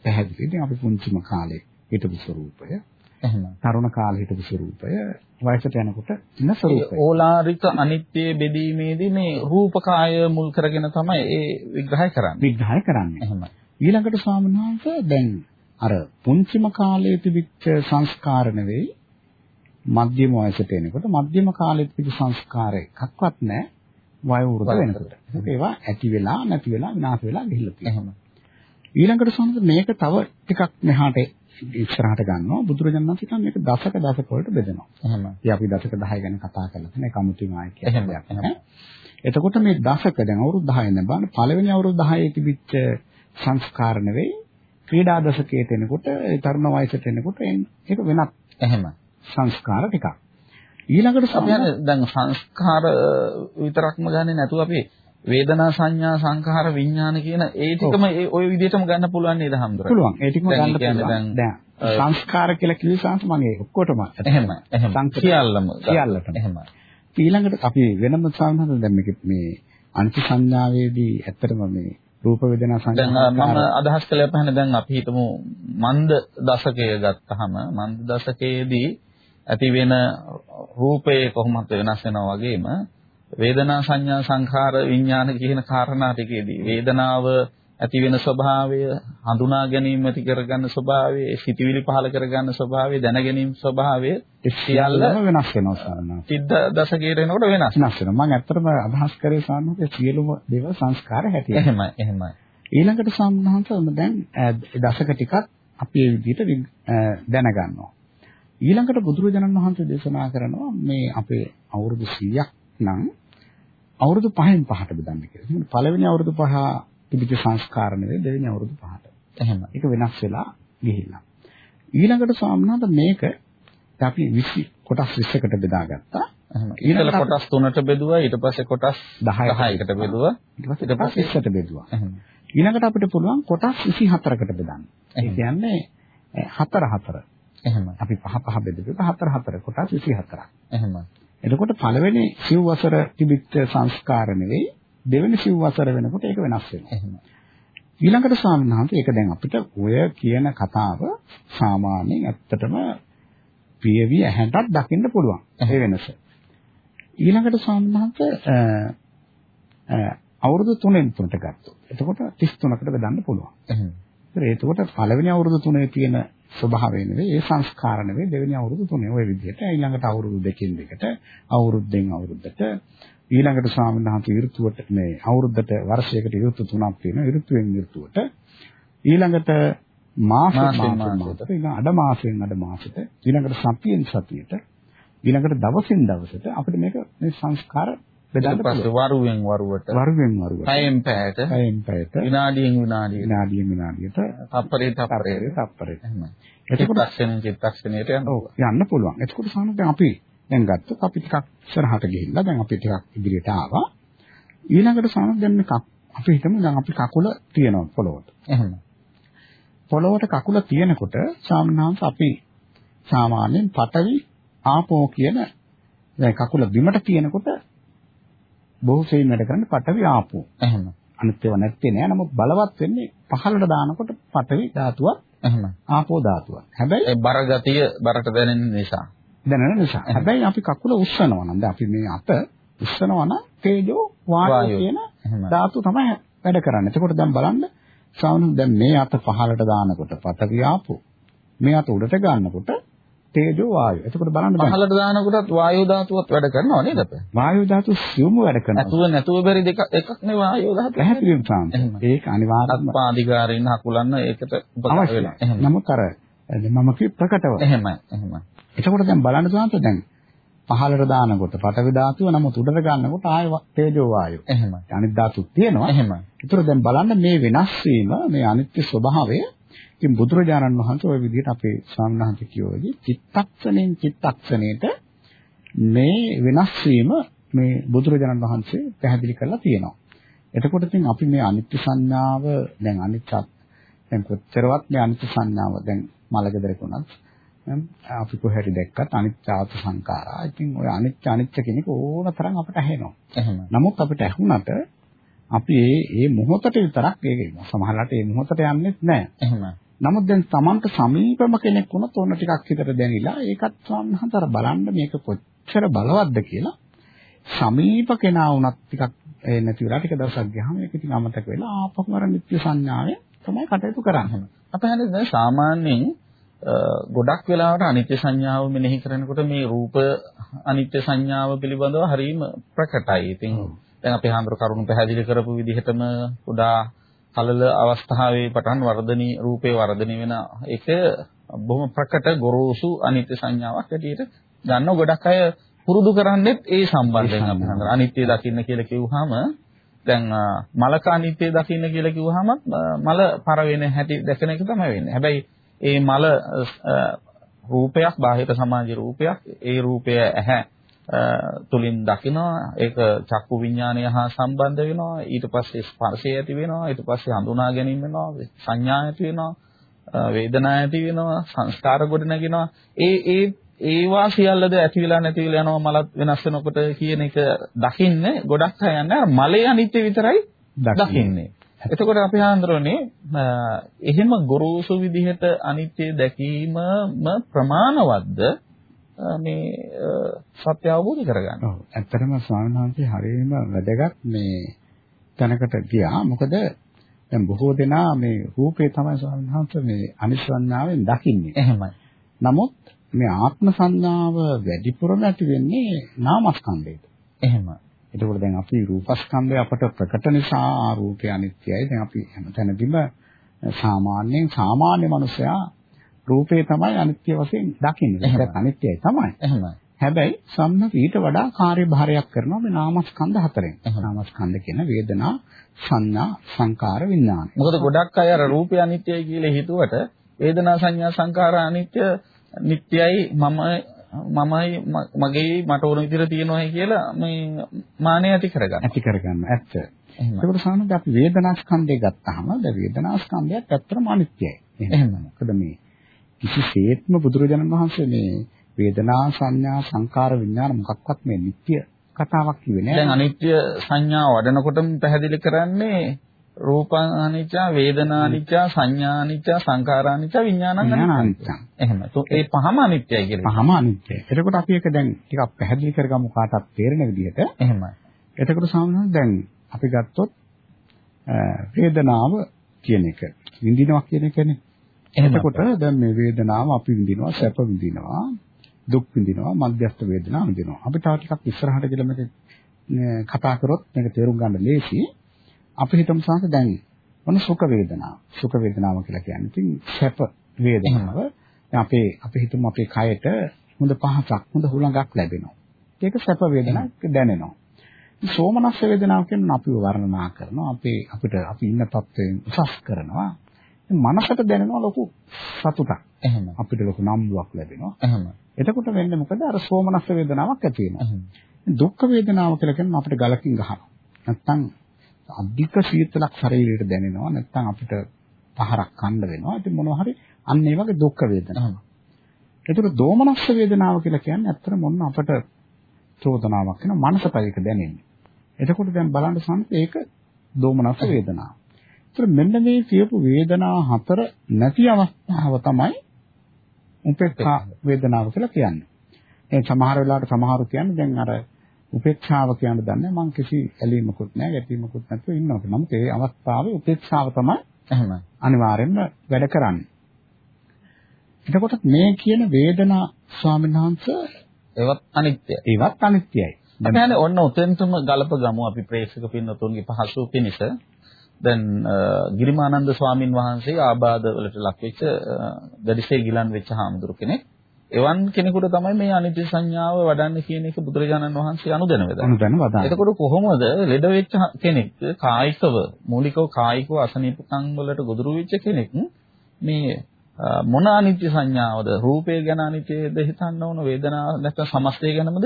පැහැදිලි. ඉතින් අපි පුංචිම කාලේ හිටපු ස්වරූපය, එහෙම. තරුණ කාලේ හිටපු ස්වරූපය, වයසට යනකොට ඉන්න ස්වරූපය. ඕලාරික අනිත්‍ය බෙදීමේදී මේ රූපකාය මුල් කරගෙන තමයි ඒ විග්‍රහය කරන්නේ. විග්‍රහය කරන්නේ. එහෙමයි. ඊළඟට වහන්සේ දැන් අර පුංචිම කාලයේ තිබිච්ච සංස්කාර නෙවෙයි මධ්‍යම වයසට එනකොට මධ්‍යම කාලයේ තිබිච්ච සංස්කාර එකක්වත් නැහැ වයෝ වෘද්ධ වෙනකොට. ඒවා ඇති වෙලා නැති වෙලා විනාශ වෙලා ගිහිල්ලා තියෙනවා. ඊළඟට සමහර මේක තව ටිකක් මෙහාට ඉස්සරහට ගන්නවා බුදුරජාණන් වහන්සේ කියන්නේ මේක දශක දශක වලට බෙදෙනවා. එහෙම. ඉතින් අපි දශක 10 ගැන කතා කරලා තියෙන කමුතුන් ආයක එහෙම, දෙයක් එහෙම. නෑ. එතකොට මේ දශක දැන් අවුරුදු 10 නේ බලන්න පළවෙනි අවුරුදු 10 තිබිච්ච සංස්කාර නෙවෙයි ක්‍රීඩා දශකයට එනකොට ඒ තරුණ වයසට එනකොට එන්- ඒක වෙනත් එහෙම. සංස්කාර ටිකක්. ඊළඟට අපි සමහර දැන් සංස්කාර විතරක්ම ගන්නේ නැතුව අපි වේදනා සංඥා සංඛාර විඥාන කියන ඒ ටිකම ඒ ওই විදිහටම ගන්න පුළුවන් නේද හම්දුර? පුළුවන් ඒ ටිකම ගන්න පුළුවන්. දැන්, සංස්කාර කියලා කිව්ව සංස් මම ඒක ඔක්කොටම එහෙම එහෙම සියල්ලම සියල්ලටම. එහෙම ඊළඟට අපි වෙනම සාමාන්‍යයෙන් දැන් මේක මේ අනිත්‍ය සංඥාවේදී ඇත්තටම මේ රූප වේදනා දැන් අ, මම සංඥා අදහස් කළේ අපහන දැන් අපි හිතමු මන්ද දශකය ගත්තාම මන්ද දශකයේදී ඇති වෙන රූපේ කොහොමද වෙනස් වෙනවා වගේම වේදනා සංඥා සංඛාර විඥාන කියන කාරණා ටිකේදී වේදනාව ඇති වෙන ස්වභාවය හඳුනා ගැනීම ඇති කරගන්න ස්වභාවය සිතිවිලි පහල කරගන්න ස්වභාවය දැන ගැනීම ස්වභාවය සියල්ල සියල්ලම වෙනස් වෙනවා සාමාන්‍යයෙන්. සිද්ධ දශකයට එනකොට වෙනස් වෙනස් වෙනවා. මම ඇත්තටම අදහස් කරේ සාමාන්‍යයෙන් සියලුම දේවල් සංස්කාර හැටියට. එහෙමයි එහෙමයි ඊළඟට සම්හංශ දැන් දශක ටිකක් අපි මේ විදිහට දැනගන්නවා. ඊළඟට බුදුරජාණන් වහන්සේ දේශනා කරනවා මේ අපේ අවුරුදු 100ක් නම් අවුරුදු 5න් පහට බෙදන්න කියලා. එහෙනම් පළවෙනි අවුරුදු පහ තිබිච්ච සංස්කාර නෙවෙයි දෙවෙනි අවුරුදු පහට. එහෙමයි ඒක වෙනස් වෙලා ගිහිල්ලා. ඊළඟට ස්වාමීනාත මේක අපි 20 කොටස් 20කට බෙදාගත්තා. ඊළඟ කොටස් තුනට බෙදුවා ඊට පස්සේ කොටස් 10කට 10කට බෙදුවා ඊට පස්සේ කොටස් 20ට බෙදුවා. ඊළඟට අපිට පුළුවන් කොටස් 24කට බෙදන්න. ඒ එහෙම. කියන්නේ අ, හතර හතර. එහෙමයි අපි පහ පහ බෙදුවා හතර හතර කොටස් 24ක්. එහෙමයි එතකොට පළවෙනි සිව් වසර තිබිච්ච සංස්කාර නෙවෙයි දෙවෙනි සිව් වසර වෙනකොට ඒක වෙනස් වෙනවා. ඊළඟට ස්වාමීන් වහන්සේ ඒක දැන් අපිට ඔය කියන කතාව සාමාන්‍යයෙන් ඇත්තටම පියවි ඇහැටත් දකින්න පුළුවන්. ඒ වෙනස. ඊළඟට ස්වාමීන් වහන්සේ අවුරුදු 3න් 3ට ගත්තොත්. එතකොට 33කට බෙදන්න පුළුවන්. ඒතර එතකොට පළවෙනි අවුරුදු 3 තියෙන ස්වභාවය නෙවෙයි ඒ සංස්කාර නෙවෙයි. දෙවෙනි අවුරුදු 3 ওই විදිහට ඊළඟට අවුරුදු දෙකකින් දෙකට අවුරුද්දෙන් අවුරුද්දට ඊළඟට ස්වාමීන් වහන්සේ ඍතුවට මේ අවුරුද්දට වර්ෂයකට ඍතු තුනක් තියෙනවා. ඍතුවෙන් ඍතුවට ඊළඟට මාස මාසෙන් මාසෙට මාසෙට. ඊළඟ අඩ මාසෙන් අඩ මාසෙට ඊළඟට සතියෙන් සතියට ඊළඟට දවසින් දවසට අපිට මේක මේ සංස්කාර ඊට පස්සේ වරුවෙන් වරුවට වරුවෙන් වරුවට. පැයෙන් පැයට පැයෙන් පැයට විනාඩියෙන් විනාඩියට. විනාඩියෙන් විනාඩියට. තප්පරේ තප්පරේ තප්පරේ තප්පරේ එහෙම එතකොට චිත්තක්ෂණයෙන් චිත්තක්ෂණයට ඔව් යන්න පුළුවන්. එතකොට සාමාන්‍යයෙන් දැන් අපි දැන් ගත්තොත් අපි ටිකක් ඉස්සරහට ගිහිල්ලා දැන් අපි ටිකක් ඉදිරියට ආවා. ඊළඟට සාමාන්‍යයෙන් දැන් මේ අපි හිතමු දැන් අපි කකුල තියනවා පොළොවට. එහෙම පොළොවට කකුල තියනකොට සාමාන්‍යයෙන් අපි සාමාන්‍යයෙන් පටවි ආපෝ කියන දැන් කකුල බිමට තියනකොට බොහෝ සෙයින් වැඩ කරන්නේ පටවි ආපෝ. එහෙම අනිත් ඒවා නැත්තේ නෑ. නමුත් බලවත් වෙන්නේ පහළට දානකොට පටවි ධාතුවක් එහෙම ආපෝ ධාතුවක්. හැබැයි ඒ බර ගතිය බරට දැනෙන නිසා දැනෙන නිසා. හැබැයි අපි කකුල උස්සනවා නම් දැන් අපි මේ අත උස්සනවා නම් තේජෝ වායෝ. කියන ධාතු තමයි වැඩ කරන්නේ. එතකොට දැන් බලන්න සාමාන්‍යයෙන් දැන් මේ අත පහළට දානකොට පඨවි ආපෝ. මේ අත උඩට ගන්නකොට තේජෝ වායෝ. එතකොට බලන්න පහළට දානකොටත් වායෝ ධාතුවත් වැඩ කරනවා නේද අපේ? වායෝ ධාතු සියුම් වැඩ කරනවා. නැතුව නැතුව බැරි දෙක එකක් නේ වායෝ ධාතුව. පැහැදිලිවම. එහෙම. ඒක අනිවාර්යයෙන්ම අත්පාදිකාරින් හකුලන්න ඒකට උපකාර. වෙනවා. එහෙම. නමුත් අර මම කිව් ප්‍රකටව. එහෙමයි. එහෙමයි. එතකොට දැන් බලන්න සාන්ත දැන් පහළට දානකොට පඨවි ධාතුව නමුත් උඩට ගන්නකොට ආය තේජෝ වායෝ. එහෙමයි. අනිත් ධාතුත් තියෙනවා. එහෙමයි. ඒතර දැන් බලන්න මේ වෙනස් වීම මේ අනිත්‍ය ස්වභාවය ඉතින් බුදුරජාණන් වහන්සේ ওই විදිහට අපේ සාමණේරයන්ට කියෝදී චිත්තක්ෂණයෙන් චිත්තක්ෂණයට මේ වෙනස් වීම මේ බුදුරජාණන් වහන්සේ පැහැදිලි කරලා තියෙනවා. එතකොට ඉතින් අපි මේ අනිත්‍ය සංඥාව දැන් අනිත්‍යත් දැන් කොච්චරවත් මේ අනිත්‍ය සංඥාව දැන් මලගෙදරක උනත් දැන් අපි කොහේරි දැක්කත් අනිත්‍යාත සංඛාරා. ඉතින් ওই අනිත්‍ය අනිත්‍ය කෙනෙක් ඕන තරම් අපට ඇහෙනවා. එහෙමයි. නමුත් අපිට ඇහුණට අපි ඒ ඒ මොහොතට විතරක් ඒක සමහරවිට ඒ මොහොතට යන්නේ නැහැ. එහෙමයි. නමුත් දැන් Tamanට සමීපම කෙනෙක් වුණොත් ඕන ටිකක් හිතට දැනිලා ඒකත් සම්හතර බලන්න මේක කොච්චර බලවත්ද කියලා සමීප කෙනා වුණත් ටිකක් ඒ නැති වෙලා ටික දවසක් ගියාම ඒක ඉතින් අමතක වෙලා ආපහු අර නිත්‍ය සංඥාවෙන් තමයි කටයුතු කරන්නේ. අපේ හැන්නේ දැන් සාමාන්‍යයෙන් ගොඩක් වෙලාවට අනිත්‍ය සංඥාව මෙනෙහි කරනකොට මේ රූප අනිත්‍ය සංඥාව පිළිබඳව හරීම ප්‍රකටයි. ඉතින් දැන් අපේ හාමුදුර කරුණු පැහැදිලි කරපු විදිහටම කුඩා කලල අවස්ථාවේ පටන් වර්ධනී රූපේ වර්ධනය වෙන එක බොහොම ප්‍රකට ගොරෝසු අනිත්‍ය සංඥාවක් ඇටියට ගන්න ගොඩක් අය පුරුදු කරන්නේත් ඒ සම්බන්ධයෙන් අපි හඳුනන අනිත්‍ය දකින්න කියලා කිව්වහම දැන් අ, මලක අනිත්‍ය දකින්න කියලා කිව්වහම අ, මල පර වෙන හැටි දැකන එක තමයි වෙන්නේ. හැබැයි ඒ මල අ, රූපයක් බාහිර සමාජ රූපයක් ඒ රූපය ඇහැ අ, තුලින් දකිනවා. ඒක චක්කු විඥානය හා සම්බන්ධ වෙනවා. ඊට පස්සේ ස්පර්ශය ඇති වෙනවා. ඊට පස්සේ හඳුනා ගැනීම වෙනවා. සංඥා ඇති වෙනවා. වේදනා ඇති වෙනවා. සංස්කාර ගොඩ නැගෙනවා. ඒ ඒ ඒවා සියල්ලද ඇති වෙලා නැති වෙලා යනවා මලත් වෙනස් වෙනකොට කියන එක දකින්නේ ගොඩක් අය යන්නේ. මලේ අනිත්‍ය විතරයි දකින්නේ. එතකොට අපි හඳුරන්නේ එහෙම ගොරෝසු විදිහට අනිත්‍ය දැකීමම ප්‍රමාණවත්ද මේ සත්‍ය අවබෝධ කරගන්න. ඔව් ඇත්තටම ස්වාමීන් වහන්සේ හරියම වැදගත් මේ තැනකට ගියා. මොකද දැන් බොහෝ දෙනා මේ රූපේ තමයි ස්වාමීන් වහන්සේ මේ අනිශ්වන්නාවෙන් දකින්නේ. එහෙමයි. නමුත් මේ ආත්ම සංඥාව වැඩිපුරම ඇති වෙන්නේ නාමස්කන්ධයට. එහෙමයි. එතකොට දැන් අපි රූපස්කන්ධය අපට ප්‍රකට නිසා රූපය අනිත්‍යයි. දැන් අපි හැමතැනදීම සාමාන්‍යයෙන් සාමාන්‍ය මනුස්සයා රූපේ තමයි අනිත්‍ය වශයෙන් දකින්නේ. ඒක අනිත්‍යයි තමයි. එහෙමයි. හැබැයි සම්මත ඊට වඩා කාර්යභාරයක් කරනවා මේ නාමස්කන්ධ හතරෙන්. නාමස්කන්ධ කියන වේදනා, සංඥා, සංකාර, විඥාන. මොකද ගොඩක් අය අර රූපය අනිත්‍යයි කියලා හිතුවට වේදනා සංඥා සංකාර අනිත්‍ය නිට්ටයයි මම මමයි මගේ මට ඕන විදිහට තියෙනවායි කියලා මේ මානය ඇති කරගන්න. ඇති කරගන්න ඇත්ත. ඒකට සාමාන්‍යයෙන් අපි වේදනාස්කන්ධය ගත්තාම ද වේදනාස්කන්ධයත් ඇත්තටම අනිත්‍යයි. එහෙමයි. මොකද මේ කිසිසේත්ම බුදුරජාණන් වහන්සේ මේ වේදනා සංඥා සංකාර විඥාන මොකක්වත් මේ නිට්ටය කතාවක් කිව්වේ නෑ. දැන් අනිත්‍ය සංඥා වඩනකොටම පැහැදිලි කරන්නේ රූප අනිත්‍ය, වේදනා අනිත්‍ය, සංඥා අනිත්‍ය, සංඛාර අනිත්‍ය, විඥාන. તો ඒ පහම අනිත්‍යයි කියලා. පහම අනිත්‍යයි. එතකොට අපි ඒක දැන් ටිකක් පැහැදිලි කරගමු කාටත් තේරෙන විදිහට. එහෙමයි. එතකොට සාමාන්‍යයෙන් දැන් අපි ගත්තොත් වේදනාව කියන එක විඳිනවා කියන එකනේ. එහෙමයි. එතකොට දැන් මේ වේදනාව අපි විඳිනවා සැප විඳිනවා දුක් විඳිනවා මධ්‍යස්ථ වේදනා විඳිනවා. අපි තව ටිකක් ඉස්සරහට ගිහලා මේක අ, කතා කරොත් මේක තේරුම් ගන්න ලේසි. අපි හිතමු සාක දැන් මොන සුඛ වේදනාව. සුඛ වේදනාව කියලා කියන්නේ ඉතින් සැප වේදනාව. දැන් අපේ අපි හිතමු අපේ කයට හොඳ පහසක් හොඳ හුලඟක් ලැබෙනවා. ඒක සැප වේදනාවක් දැනෙනවා. සෝමනස්ස වේදනාව කියන්නේ අපිව වර්ණනා කරනවා. අපේ අපිට අපි ඉන්න තත්ත්වයෙන් උසස් කරනවා. මනසට දැනෙනවා ලොකු සතුටක්. එහෙම. අපිට ලොකු නම්බුවක් ලැබෙනවා. එහෙම. එතකොට වෙන්නේ මොකද? අර සෝමනස්ස වේදනාවක් ඇති වෙනවා. දුක්ඛ වේදනාව කියලා කියන්නේ අපිට ගලකින් ගහනවා. නැත්තම් අධික සීතලක් ශරීරයට දැනෙනවා. නැත්තම් අපිට පහරක් කන්න වෙනවා. ඉතින් මොනවා හරි අන්න ඒ වගේ දුක්ඛ වේදනාවක්. ඒතර දෝමනස්ස වේදනාව කියලා කියන්නේ ඇත්තට මොන අපට චෝදනාවක් වෙන මනසපයක දැනෙන්නේ. එතකොට දැන් බලන්න සම්ප ඒක දෝමනස්ස වේදනාව. ඒතර මෙන්න මේ කියපු වේදනා හතර නැති අවස්ථාව තමයි උපේක්ඛා වේදනාව කියලා කියන්නේ. ඒ සමහර වෙලාවට සමහරු කියන්නේ දැන් අර උපේක්ෂාව කියන දන්නේ මම කිසි ඇලීමකුත් නැහැ ගැටීමකුත් නැතුව ඉන්නවා. නමුත් ඒ අවස්ථාවේ උපේක්ෂාව තමයි එහෙම. අනිවාර්යෙන්ම වැඩ කරන්නේ. එතකොට මේ කියන වේදනා ස්වාමීන් වහන්සේ ඒවත් අනිත්‍යයි. ඒවත් අනිත්‍යයි. අපි හන්නේ ඔන්න උතෙන්ටම ගලප ගමු අපි ප්‍රේක්ෂක පින්නතුන්ගේ පහසු පිණිස දැන් ගිරිමානන්ද ස්වාමින් වහන්සේ ආබාධ වලට ලක් වෙච්ච දැඩිසේ ගිලන් වෙච්ච හාමුදුරු කෙනෙක්. එවන් කෙනෙකුට තමයි මේ අනිත්‍ය සංඥාව වඩන්න කියන එක බුදුරජාණන් වහන්සේ අනුදැන වදා. අනුදැන වදා. එතකොට කොහොමද ලෙඩ වෙච්ච කෙනෙක් කායිකව මූලිකව කායිකව අසනීපකම් වලට ගොදුරු වෙච්ච කෙනෙක් මේ මොන අනිත්‍ය සංඥාවද රූපය ගැන අනිත්‍යද හිතන්න ඕන වේදනාව නැත්නම් සමස්තය ගැනමද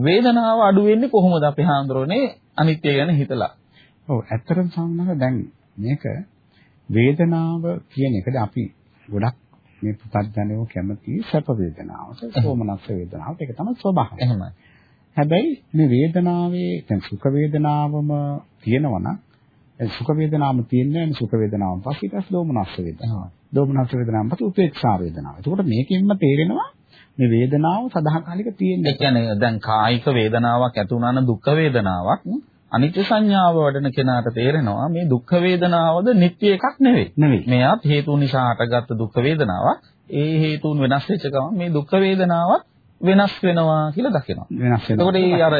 වේදනාව අඩු වෙන්නේ කොහොමද අපි හාඳුරන්නේ අනිත්‍ය ගැන හිතලා ඔව් ඇත්තටම සම්මත දැන් මේක වේදනාව කියන එකද අපි ගොඩක් මේ පුතත්ජනයෝ කැමති සැප වේදනාවට සෝමනස්ස වේදනාවට ඒක තමයි ස්වභාවය එහෙමයි හැබැයි මේ වේදනාවේ දැන් සුඛ වේදනාවම තියෙනවා නම් සුඛ වේදනාවම තියෙන්නේ සුඛ වේදනාවම පස්සේ ඊට දෝමනස්ස වේදනාව. දෝමනස්ස වේදනාවම පස්සේ උපේක්ෂා වේදනාව. එතකොට මේකෙන්ම තේරෙනවා මේ වේදනාව සදාකාලික තියෙන්නේ. ඒ කියන්නේ දැන් කායික වේදනාවක් ඇති වුණා නම් දුක් වේදනාවක් අනිත්‍ය සංඥාව වඩන කෙනාට තේරෙනවා මේ දුක් වේදනාවද නිට්ටය එකක් නෙවෙයි. මෙයාත් හේතු නිසා හටගත්තු දුක් වේදනාවක්. ඒ හේතුන් වෙනස් වෙච්ච ගමන් මේ දුක් වේදනාවත් වෙනස් වෙනවා කියලා දකිනවා. වෙනස් වෙනවා. එතකොට මේ අර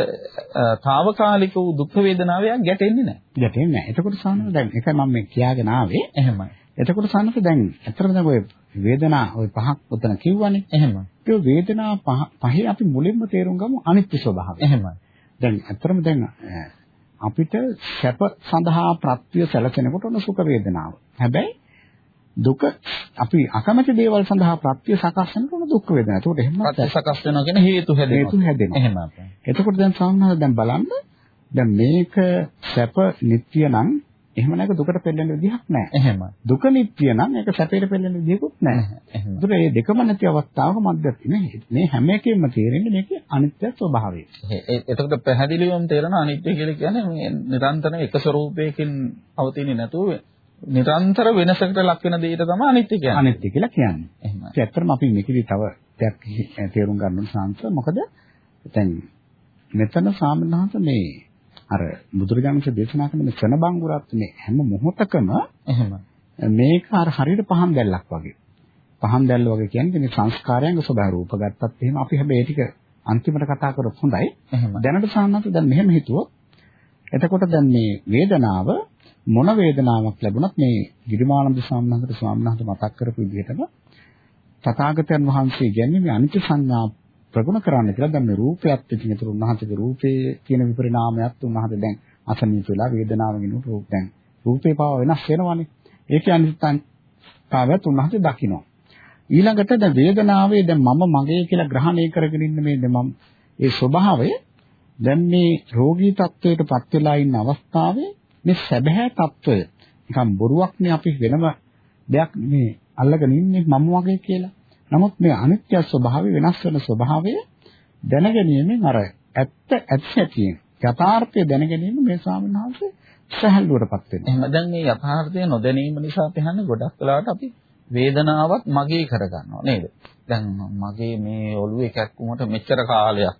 తాවකාලික වූ දුක් වේදනාවයක් ගැටෙන්නේ නැහැ. ගැටෙන්නේ නැහැ. එතකොට සානව දැන් ඒකයි මම මේ කියාගෙන ආවේ. එහෙමයි. එතකොට සානව දැන් ඇත්තටම දැන් ඔය වේදනා ඔය පහක් උතන කිව්වනේ. එහෙමයි. ඒ වේදනා පහ පහේ අපි මුලින්ම තේරුම් ගමු අනිත්‍ය ස්වභාවය. එහෙමයි. දැන් ඇත්තටම දැන් අපිට සැප සඳහා ප්‍රත්‍ය සැලසෙනකොට ඔන්න සුඛ වේදනාව. හැබැයි දුක අපි අකමැති දේවල් සඳහා ප්‍රත්‍ය සකස් වෙනකොට දුක් වේදනා. ඒකට එහෙම ප්‍රත්‍ය සකස් වෙනවා කියන හේතු හැදෙනවා. හේතු හැදෙනවා. එහෙම එතකොට දැන් සාමාන්‍යයෙන් දැන් බලන්න දැන් මේක සැප නිට්ටිය නම් එහෙම නැක දුකට පෙළෙන විදිහක් නැහැ. එහෙම. දුක නිට්ටිය නම් ඒක සැපයට පෙළෙන විදිහකුත් නැහැ. එහෙම. ඒතර මේ දෙකම නැති අවස්ථාවක මැදදී මේ හැම එකෙම තේරෙන්නේ මේකේ අනිත්‍ය ස්වභාවය. එතකොට පැහැදිලිවම තේරෙනවා අනිත්‍ය කියලා කියන්නේ මේ නිරන්තරව එක ස්වરૂපයකින් පවතින්නේ නැතුව නිරන්තර වෙනසකට ලක් වෙන දෙයට තමයි අනිත්‍ය කියන්නේ. අනිත්‍ය කියලා කියන්නේ. එහෙමයි. ඒ ඇත්තටම අපි මේකෙදි තව දෙයක් තේරුම් ගන්න ඕන සාංශ මොකද දැන් මෙතන සාමනහස මේ අර බුදුරජාණන්සේ දේශනා කරන මේ ක්ෂණබංගුරත් මේ හැම මොහොතකම එහෙමයි. මේක අර හරියට පහන් දැල්ලක් වගේ. පහන් දැල්ල වගේ කියන්නේ මේ සංස්කාරයන්ගේ ස්වභාව රූප ගත්තත් එහෙම අපි හැබැයි ටික අන්තිමට කතා කරොත් හොඳයි. දැනට සාමනහස දැන් මෙහෙම හිතුවොත් එතකොට දැන් මේ වේදනාව මොන වේදනාවක් ලැබුණත් මේ ගිරිමානන්ද ස්වාමීන් ස්වාමීන් මතක් කරපු විදිහටම තථාගතයන් වහන්සේ කියන්නේ මේ අනිත්‍ය සංඥා ප්‍රගුණ කරන්න කියලා දැන් මේ රූපයත් ඉතින් ඒතර උන්වහන්සේගේ රූපයේ තියෙන විපරිණාමයත් උන්වහන්සේ දැන් අසනීප වෙලා වේදනාවගෙන රූප දැන් රූපේ පාව වෙනස් වෙනවනේ. ඒක අනිත්‍යතාවයත් උන්වහන්සේ දකිනවා. ඊළඟට දැන් වේදනාවේ දැන් මම මගේ කියලා ග්‍රහණය කරගෙන ඉන්න මේ මම ඒ ස්වභාවය දැන් මේ රෝගී තත්වයට පත් වෙලා ඉන්න අවස්ථාවේ මේ සැබෑ తত্ত্বය නිකන් බොරුවක් නේ අපි වෙනම දෙයක් මේ අල්ලගෙන ඉන්නේ මම වගේ කියලා. නමුත් මේ අනිත්‍ය ස්වභාවය වෙනස් වෙන ස්වභාවය දැනගැනීමෙන් අර ඇත්ත ඇත්තටියෙන් යථාර්ථය දැනගැනීම මේ ස්වාමීන් වහන්සේ සහැල්ලුවටපත් වෙනවා. එහෙනම් දැන් මේ යථාර්ථය නොදැනීම නිසා පහන්නේ ගොඩක් වෙලාවට අපි වේදනාවක් මගේ කරගන්නවා නේද? දැන් මගේ මේ ඔළුවේ කැක්කුමට මෙච්චර කාලයක්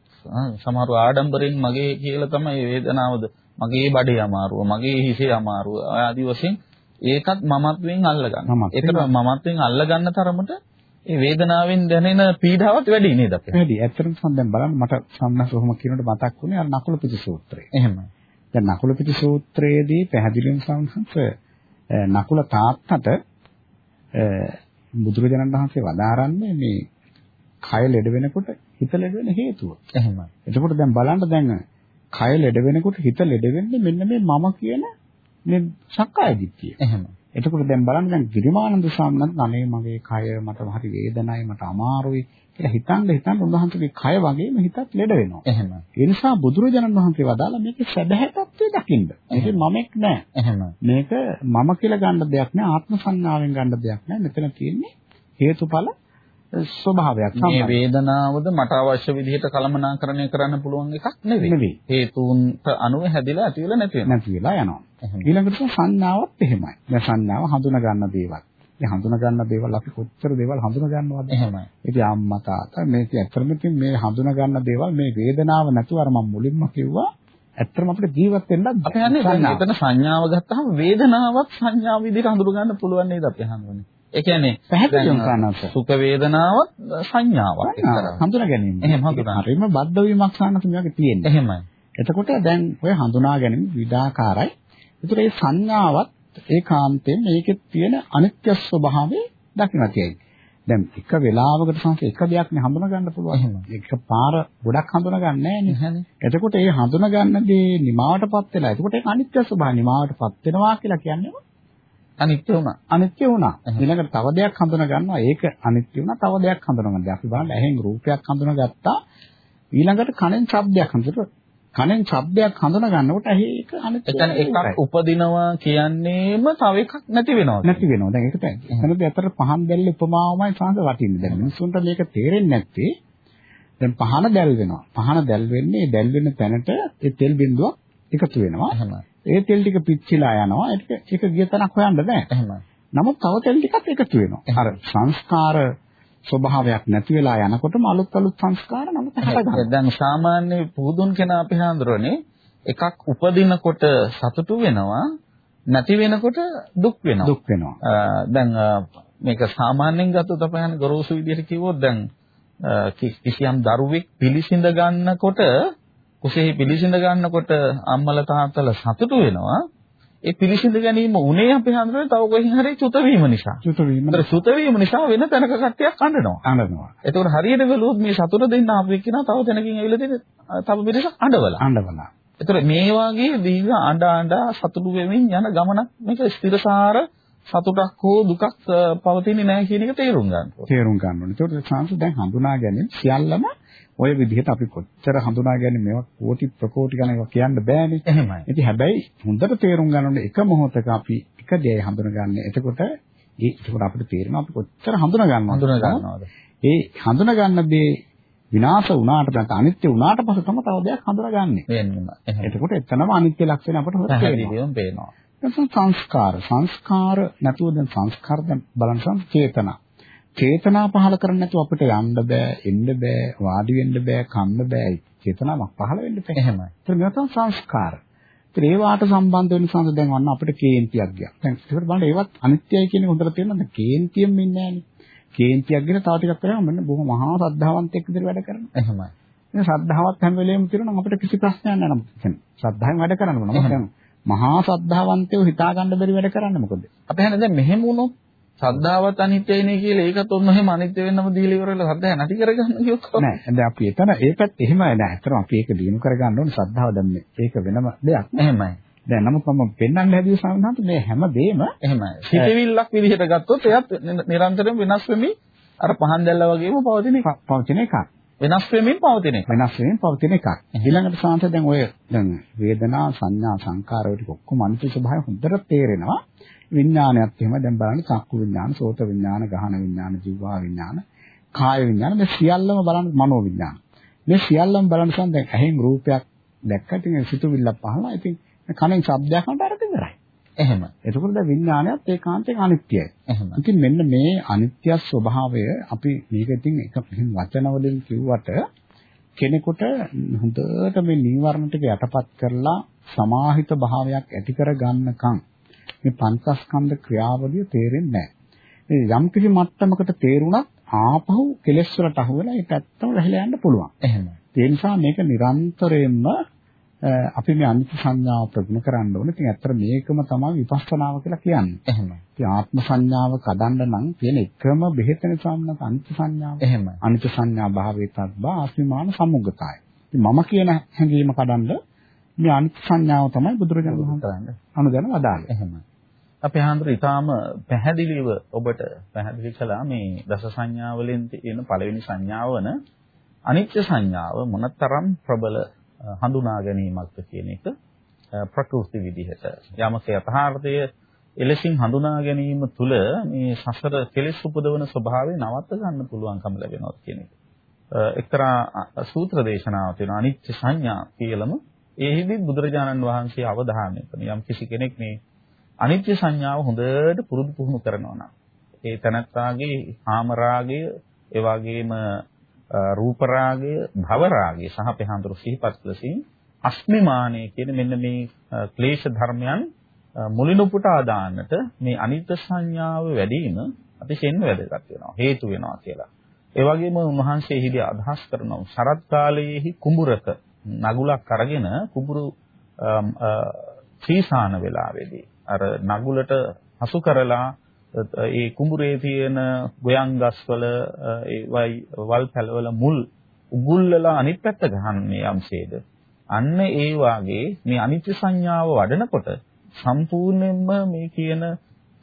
සමහර ආඩම්බරෙන් මගේ කියලා තමයි වේදනාවද මගේ බඩේ අමාරුව, මගේ හිසේ අමාරුව ආදී වශයෙන් ඒකත් මමත්වෙන් අල්ලගන්න. ඒකට මමත්වෙන් අල්ලගන්න තරමට ඒ වේදනාවෙන් දැනෙන පීඩාවත් වැඩි නේද අපේ? වැඩි. ඇත්තටම දැන් බලන්න මට සම්මත කොහොම කියනකොට මතක් වුණේ අර නකුල පිටු සූත්‍රය. එහෙමයි. දැන් නකුල පිටු සූත්‍රයේදී පැහැදිලිවම සම්හංශ නකුල තාත්තට බුදුරජාණන් වහන්සේ වදාරන්නේ මේ කය ලෙඩ වෙනකොට හිත ලෙඩ වෙන හේතුව. එහෙමයි. එතකොට දැන් බලන්න දැන් කය ලෙඩ වෙනකොට හිත ලෙඩ වෙන්නේ මෙන්න මේ මම කියන මේ සක්කාය දිට්ඨිය. එහෙම. එතකොට දැන් බලන්න දැන් ගිරිමානන්ද ස්වාමීන් අනේ මගේ කය මට හරි වේදනයි මට අමාරුයි කියලා හිතන්න හිතන්න උන්වහන්සේගේ කය වගේම හිතත් ලෙඩ වෙනවා. එහෙම. ඒ නිසා බුදුරජාණන් වහන්සේ වදාලා මේකේ සැබෑ తත්වය දකින්න. මේක මමෙක් නෑ. එහෙම. මේක මම කියලා ගන්න දෙයක් නෑ ආත්ම සංඥාවෙන් ගන්න දෙයක් නෑ. මෙතන තියෙන්නේ හේතුඵල ස්වභාවයක් මේ වේදනාවද මට අවශ්‍ය විදිහට කළමනාකරණය කරන්න පුළුවන් එකක් නෙවෙයි. හේතුන්ට අනුව හැදිලා ඇති වෙලා නැති වෙනවා. නැති වෙලා යනවා. ඊළඟට සංඥාවත් එහෙමයි. දැන් සංඥාව හඳුනා ගන්න දේවල්. මේ හඳුනා ගන්න දේවල් අපි කොච්චර දේවල් හඳුනා ගන්නවද? එහෙමයි. ඉතින් අම්මා තාත්තා මේක ඇත්තටම ඉතින් මේ හඳුනා ගන්න දේවල් මේ වේදනාව නැතුව අර මම මුලින්ම කිව්වා ඇත්තටම අපිට ජීවත් වෙන්න අපි දැන් එතන සංඥාව ගත්තාම වේදනාවක් සංඥාව විදිහට හඳුනා ගන්න පුළුවන් නේද අපි හඳුනන්නේ? ඒ කියන්නේ පැහැදිලිවම කරනවාස. සුඛ වේදනාවක් සංඥාවක් හඳුනා ගැනීම. එහෙම හඳුනා. හරිම බද්ධ වීමක් සානස මේක තියෙන්නේ. එහෙමයි. එතකොට දැන් ඔය හඳුනා ගැනීම විඩාකාරයි. ඒතර මේ සංඥාවත් ඒකාන්තයෙන් මේකේ තියෙන අනිත්‍ය ස්වභාවය දකින්න තියෙන්නේ. දැන් එක වෙලාවකට සංස එක දෙයක් නේ හඳුනා ගන්න පුළුවන්. එක පාර ගොඩක් හඳුනා ගන්න නැහැ එතකොට මේ හඳුනා ගන්න දේ නිමාවටපත් වෙලා. එතකොට ඒක අනිත්‍ය ස්වභාවය නිමාවටපත් වෙනවා කියලා කියන්නේ අනිත්‍ය වුණා. අනිත්‍ය වුණා. ඊළඟට තව දෙයක් හඳුනා ගන්නවා. ඒක අනිත්‍ය වුණා. තව දෙයක් හඳුනා ගන්නවා. අපි බලන්න ඇහෙන් රූපයක් හඳුනා ගත්තා. ඊළඟට කනෙන් ශබ්දයක් හඳුනා කනෙන් ශබ්දයක් හඳුනා ගන්නකොට ඇහි අනිත්‍ය. ඒ කියන්නේ එකක් උපදිනවා කියන්නේම තව එකක් නැති වෙනවා. නැති වෙනවා. දැන් ඒක තමයි. එතනදී අතර පහන් දැල්ල උපමාවමයි සාඳ වටින්නේ. දැන් මිනිස්සුන්ට මේක තේරෙන්නේ නැත්තේ දැන් පහන දැල් වෙනවා. පහන දැල් වෙන්නේ දැල් වෙන තැනට ඒ තෙල් බිඳුවක් එකතු වෙනවා. ඒ තෙල් ටික පිච්චිලා යනවා. ඒක ඒක ගිය තැනක් හොයන්න බෑ. එහෙමයි. නමුත් තව තෙල් ටිකක් එකතු වෙනවා. අර සංස්කාර ස්වභාවයක් නැති වෙලා යනකොටම අලුත් අලුත් සංස්කාර නමුත් හටගන්නවා. දැන් සාමාන්‍ය පුදුන් කෙනා අපි හඳුරන්නේ එකක් උපදිනකොට සතුටු වෙනවා නැති වෙනකොට දුක් වෙනවා. දුක් වෙනවා. දැන් මේක සාමාන්‍යයෙන් ගත්තොත් අපි හන්නේ ගොරෝසු විදිහට කිව්වොත් දැන් කිසියම් දරුවෙක් පිළිසිඳ ගන්නකොට කුසෙහි පිළිසිඳ ගන්නකොට අම්මලා තාත්තලා සතුටු වෙනවා. ඒ පිළිසිඳ ගැනීම උනේ අපි හඳුනන තව කොහෙන් හරි චුත වීම නිසා. චුත වීම. ඒතර චුත වීම නිසා වෙන තැනක කට්ටියක් අඬනවා. අඬනවා. ඒතකොට හරියට බැලුවොත් මේ සතුට දෙන්න ආපු එක්කිනා තව තැනකින් ඇවිල්ලා තියෙන තව පිරිසක් අඬවලා. අඬවලා. ඒතර මේ වගේ දීර්ඝ අඬ අඬ සතුටු වෙමින් යන ගමනක් මේක ස්ථිරසාර සතුටක් හෝ දුකක් පවතින්නේ නැහැ කියන එක තේරුම් ගන්න ඕනේ. තේරුම් ගන්න ඕනේ. ඒකට සංස දැන් හඳුනා ගැනීම සියල්ලම ඔය විදිහට අපි කොච්චර හඳුනාගන්නේ මේවා කෝටි ප්‍රකෝටි ගණන් කියන්න බෑනේ. එහෙමයි. ඉතින් හැබැයි හොඳට තේරුම් ගන්න ඕනේ එක මොහොතක අපි එක දේ හඳුනගන්නේ. එතකොට ඒ එතකොට අපිට තේරෙනවා අපි කොච්චර හඳුනා ගන්නවද? හඳුනා ගන්නවද? ඒ හඳුනා ගන්න දේ විනාශ වුණාට නැත්නම් අනිත්‍ය වුණාට පස්සේ තමයි තව දෙයක් හඳුනාගන්නේ. වෙන්නම. එතකොට එතනම අනිත්‍ය ලක්ෂණ අපට හොත් පේනවා. සංස්කාර සංස්කාර නැතුව දැන් සංස්කාර දැන් බලන්න චේතනා චේතනා පහල කරන්නේ නැතුව අපිට යන්න බෑ, එන්න බෑ, වාඩි වෙන්න බෑ, කන්න බෑ. චේතනාවක් පහල වෙන්න බෑ. එහෙමයි. ඒක මේවා සංස්කාර. ඒත් ඒවාට සම්බන්ධ වෙන සංස දැන් වන්න අපිට කේන්තියක් ගියා. දැන් ඒකට බලන්න ඒවත් අනිත්‍යයි කියන එක හොඳට තේරෙනවද? කේන්තියෙන් ඉන්නේ නෑනේ. කේන්තියක් ගැන තව ටිකක් කරාම මෙන්න බොහොම මහා ශ්‍රද්ධාවන්තයෙක් විදිහට වැඩ කරනවා. එහෙමයි. මේ ශ්‍රද්ධාවත් හැම වෙලෙම තියෙනවා නම් අපිට කිසි ප්‍රශ්නයක් නෑ නේද? ශ්‍රද්ධාවෙන් වැඩ කරන්න ඕන. මොකද මහා ශ්‍රද්ධාවන්තයෝ හිතා ගන්න බැරි වැඩ කරන්න මොකද? අපි හන්නේ දැන් මෙහෙම වුණොත් සද්ධාවත් අනිත්‍යයි නේ කියලා ඒකත් ඔන්න එහෙම අනිත්‍ය වෙන්නම දීලා ඉවරලා සද්ධා නැති කරගන්න කිව්වොත් නෑ දැන් අපි එතන ඒ පැත්ත එහෙමයි. නෑ ඇත්තටම අපි ඒක දිනු කරගන්න ඕනේ සද්ධාව දැන් මේ ඒක වෙනම දෙයක්. එහෙමයි. දැන් නමුත් මම පෙන්වන්න හැදුවේ සාමාන්‍යයෙන් මේ හැම දෙෙම එහෙමයි. සිතවිල්ලක් විදිහට ගත්තොත් එයත් නිරන්තරයෙන් වෙනස් වෙමින් අර පහන් දැල්ලා වගේම පවතින එකක්. පවතින එකක්. වෙනස් වෙමින් පවතින එකක්. වෙනස් වෙමින් පවතින එකක්. ඊළඟට සාන්ත දැන් ඔය දැන් වේදනා සංඥා සංකාර වලට ඔක්කොම අනිත්‍ය ස්වභාවය හොඳට තේරෙනවා විඥානයත් එහෙම දැන් බලන්න චක්කු විඥාන, සෝත විඥාන, ගහන විඥාන, ජීවා විඥාන, කාය විඥාන මේ සියල්ලම බලන්න මනෝ විඥාන. මේ සියල්ලම බලන්න සම් දැන් ඇහෙන් රූපයක් දැක්කට ඉතින් සිතුවිල්ලක් පහළා. ඉතින් කනෙන් ශබ්දයක් අහනට අර දෙතරයි. එහෙම. එතකොට දැන් විඥානයත් ඒකාන්තයෙන් අනිත්‍යයි. එහෙම. ඉතින් මෙන්න මේ අනිත්‍ය ස්වභාවය අපි මේක ඉතින් එක වචන වලින් කිව්වට කෙනෙකුට හොඳට මේ නීවරණ ටික යටපත් කරලා සමාහිත භාවයක් ඇති කර ගන්නකම් මේ පංචස්කන්ධ ක්‍රියාවලිය තේරෙන්නේ නැහැ. මේ යම් කිසි මට්ටමකට තේරුණත් ආපහු කෙලෙස් වලට අහු වෙලා ඒක ඇත්තම වැහිලා යන්න පුළුවන්. එහෙමයි. ඒ නිසා මේක නිරන්තරයෙන්ම අපි මේ අනිත්‍ය සංඥාව ප්‍රගුණ කරන්න ඕනේ. ඉතින් ඇත්තට මේකම තමයි විපස්සනාව කියලා කියන්නේ. එහෙමයි. ඉතින් ආත්ම සංඥාව කඩන්න නම් තියෙන එකම බෙහෙතන සම්මත අනිත්‍ය සංඥාව. එහෙමයි. අනිත්‍ය සංඥා භාවයේ තබ්බා ආස්මිමාන සමුගතයි. ඉතින් මම කියන හැඟීම කඩන්න මේ අනිත්‍ය සංඥාව තමයි බුදුරජාණන් වහන්සේ. අනුදැන වදාළේ. එහෙමයි. අපේ හාමුදුරු ඊටාම පැහැදිලිව ඔබට පැහැදිලි කළා මේ දස සංඥාවලින් තියෙන පළවෙනි සංඥාව වන අනිත්‍ය සංඥාව මොනතරම් ප්‍රබල හඳුනා ගැනීමක්ද කියන එක ප්‍රකෘති විදිහට යමක යථාර්ථය එලෙසින් හඳුනා ගැනීම තුළ මේ සසර කෙලෙස් උපදවන ස්වභාවය නවත්ත ගන්න පුළුවන්කම ලැබෙනවා කියන එක. එක්තරා සූත්‍ර දේශනාවක් තියෙනවා අනිත්‍ය සංඥා කියලම ඒෙහිදී බුදුරජාණන් වහන්සේ අවධානය කරන යම් කිසි කෙනෙක් මේ අනිත්‍ය සංඥාව හොඳට පුරුදු පුහුණු කරනවා නම් ඒ තනත්තාගේ කාම රාගය ඒ වගේම රූප රාගය භව රාගය සහ පහඳුරු සිහිපත් කළසින් අස්මිමානය කියන මෙන්න මේ ක්ලේශ ධර්මයන් මුලින් උපුටා දාන්නට මේ අනිත්‍ය සංඥාව වැඩි වීම අතිශයින් වැදගත් වෙනවා හේතු වෙනවා කියලා. ඒ වගේම උන්වහන්සේ හිදී අදහස් කරනවා සරත් කාලයේහි කුඹුරක නගුලක් අරගෙන කුඹුරු සීසාන වෙලාවේදී අර නගුලට හසු කරලා ඒ කුඹුරේ තියෙන ගොයන් ගස්වල ඒ වල් පැලවල මුල් උගුල්ලලා අනිත් පැත්ත ගහන්නේ යම්සේද අන්න ඒ වාගේ මේ අනිත්‍ය සංඥාව වඩනකොට සම්පූර්ණයෙන්ම මේ කියන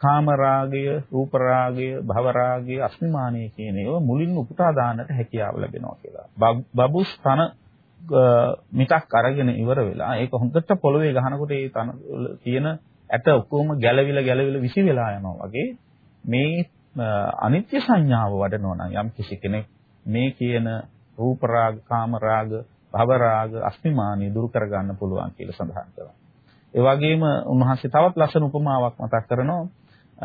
කාම රාගය, රූප රාගය, භව රාගය, අස්මිමානය කියන ඒවා මුලින්ම උපුටා දාන්නට හැකියාව ලැබෙනවා කියලා. බබුස් තන මිටක් අරගෙන ඉවර වෙලා ඒක හොඳට පොළවේ ගහනකොට ඒ තන තියෙන ඇට ඔක්කොම ගැලවිලා ගැලවිලා විසි වෙලා යනවා වගේ මේ අනිත්‍ය සංඥාව වඩනවා නම් යම් කිසි කෙනෙක් මේ කියන රූප රාග, කාම රාග, භව රාග, අස්මිමානිය දුරු කරගන්න පුළුවන් කියලා සඳහන් කරනවා. ඒ වගේම උන්වහන්සේ තවත් ලස්සන උපමාවක් මතක් කරනවා.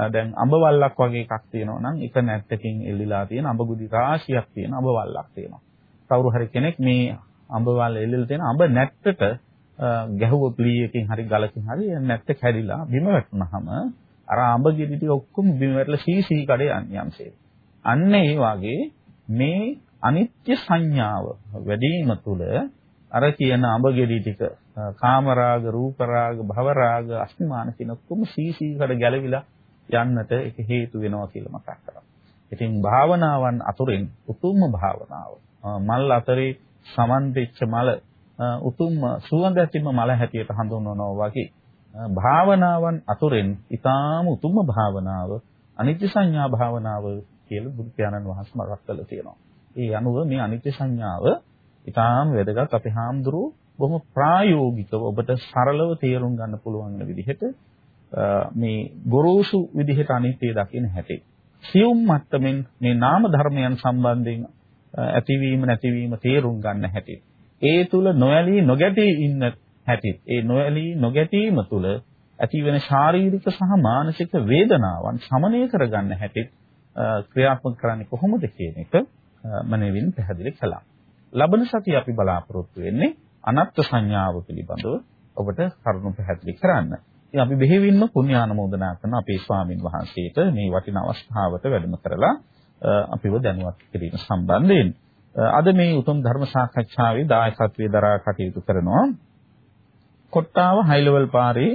දැන් අඹ වල්ලක් වගේ එකක් තියෙනවා නම් එක නැත්තකින් එල්ලිලා තියෙන අඹ ගුදි රාශියක් තියෙන අඹ වල්ලක් තියෙනවා. කවුරු හරි කෙනෙක් මේ අඹ වල එල්ලලා තියෙන අඹ නැත්තට ගැහුව ප්ලීයකින් හරි ගලකින් හරි නැත්ත කැඩිලා බිම වැටුනහම අර අඹ ගෙඩි ටික ඔක්කොම බිම වැටලා සීසී කඩේ යන්නේ යම්සේ. අන්න ඒ වගේ මේ අනිත්‍ය සංඥාව වැඩිම තුල අර කියන අඹ ගෙඩි ටික කාමරාග, රූපරාග, භවරාග, අස්මිමාන කියන ඔක්කොම සීසී කඩ ගැලවිලා යන්නට ඒක හේතු වෙනවා කියලා මතක් කරා. ඉතින් භාවනාවන් අතුරින් උතුම්ම භාවනාව මල් අතරේ සමන් වෙච්ච මල උතුම් සුවඳ ඇතිම මල හැටියට හඳුන්වනවා වගේ භාවනාවන් අතුරෙන් ඊටාම උතුම්ම භාවනාව අනිත්‍ය සංඥා භාවනාව කියලා බුදු පියාණන් වහන්සේ මතක් කරලා තියෙනවා. ඒ අනුව මේ අනිත්‍ය සංඥාව ඊටාම වැදගත් අපේ හාමුදුරුවෝ බොහොම ප්‍රායෝගිකව ඔබට සරලව තේරුම් ගන්න පුළුවන් වෙන විදිහට මේ ගොරෝසු විදිහට අනිත්‍ය දකින්න හැටි. සියුම් මට්ටමින් මේ නාම ධර්මයන් සම්බන්ධයෙන් ඇතිවීම නැතිවීම තේරුම් ගන්න හැටි. ඒ තුල නොඇලී නොගැටී ඉන්න හැටි. ඒ නොඇලී නොගැටීම තුල ඇතිවෙන ශාරීරික සහ මානසික වේදනාවන් සමනය කරගන්න හැටි ක්‍රියාත්මක කරන්නේ කොහොමද කියන එක මනෙවින් පැහැදිලි කළා. ලබන සතිය අපි බලාපොරොත්තු වෙන්නේ අනත්ත් සංඥාව පිළිබඳව ඔබට කරුණු පැහැදිලි කරන්න. ඉතින් අපි බෙහෙවින්ම පුණ්‍යානුමෝදනා කරන අපේ ස්වාමින් වහන්සේට මේ වටිනා අවස්ථාවට වැඩම කරලා අපිව දැනුවත් කිරීම සම්බන්ධයෙන් අද මේ උතුම් ධර්ම සාකච්ඡාවේ දායකත්වයේ දරා කටයුතු කරනවා කොට්ටාව හයිලෙවල් පාරේ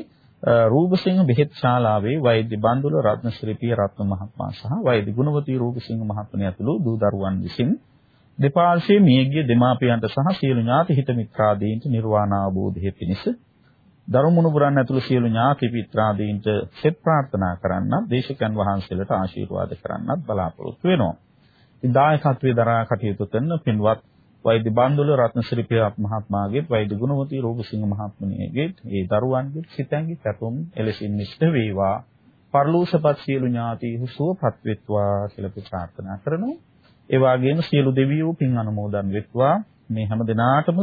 රූපසිංහ බෙහෙත් ශාලාවේ වෛද්‍ය බන්දුල රත්නශ්‍රී පිය රත්න මහත්මයා සහ වෛද්‍ය ගුණවතී රූපසිංහ මහත්මයා ඇතුළු දූ දරුවන් විසින් දෙපාර්ශ්වයේ මියගිය දෙමාපියන්ට සහ සියලු ඥාති හිත මිත්‍රාදීන්ට නිර්වාණ අවබෝධය පිණිස දරුමුණුබුරන් ඇතුළු සියලු ඥාති මිත්‍රාදීන්ට සෙත් ප්‍රාර්ථනා කරන්නත් දේශකයන් වහන්සේලාට ආශිර්වාද කරන්නත් බලාපොරොත්තු වෙනවා. ඉතින් දායකත්වයේ දරා කටයුතු කරන පින්වත් වෛද්‍ය බන්දුල රත්නශ්‍රී පියාත් මහත්මයාගේ වෛද්‍ය ගුණවතී රෝගසිංහ මහත්මයාගේ ඒ දරුවන්ගේ සිතැඟි පැතුම් එලෙසින් නිෂ්ඨ වේවා. පරලෝසපත් සියලු ඥාතීහු සුවපත් වෙත්වා කියලා ප්‍රාර්ථනා කරනවා. ඒ වගේම සියලු දෙවියෝ පින් අනුමෝදන් වෙත්වා. මේ හැම දිනාටම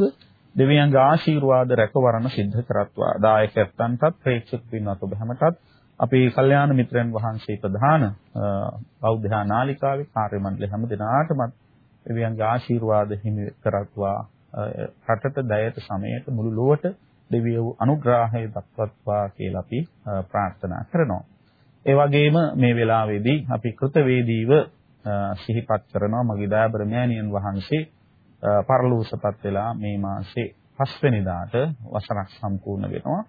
දෙවියන්ගේ ආශිර්වාද රැකවරණ සිද්ධ කරත්වා දායකයන්ටත් ප්‍රේක්ෂක පින්වත් ඔබ හැමතත් අපේ කල්යාණ මිත්‍රයන් වහන්සේ ප්‍රධාන බෞද්ධ නාලිකාවේ කාර්ය මණ්ඩල හැම දිනාටම දෙවියන්ගේ ආශිර්වාද හිමි කරත්වා රටට දයත සමයට මුළු ලොවට දෙවියෝ අනුග්‍රහය දක්වත්වා කියලා අපි ප්‍රාර්ථනා කරනවා. ඒ වගේම මේ වෙලාවේදී අපි කෘතවේදීව සිහිපත් කරනවා මගේ දයාබර මෑණියන් වහන්සේ පරලෝසපත් වෙලා මේ මාසේ 5 වෙනිදාට වසරක් සම්පූර්ණ වෙනවා.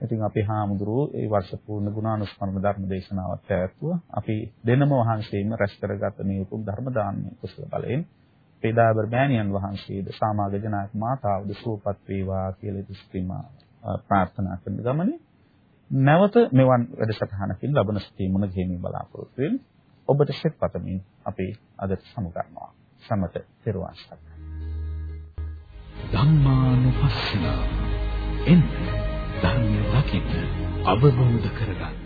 ඉතින් අපි හාමුදුරුවෝ ඒ වර්ෂ පූර්ණ ගුණානුස්මරණ ධර්ම දේශනාවත් පැවැත්වුවා. අපි දෙනම වහන්සේම රැස් කරගත් මේ උතුම් ධර්ම දානමය කුසල බලයෙන් පේදාබර් මෑණියන් වහන්සේද සාමාජ ජනායක මාතාවද සුවපත් වේවා කියලා ඉතිස්තිම ප්‍රාර්ථනා කරන ගමනේ නැවත මෙවන් වැඩසටහනකින් ලබන ස්ථී මුණ ගැනීම බලාපොරොත්තු වෙන ඔබට සෙත් පතමින් අපි අද සමු ගන්නවා සමත පෙරවන් සරණයි. ධම්මානුපස්සන එන්න. ධර්මය දකින්න අවබෝධ කරගන්න.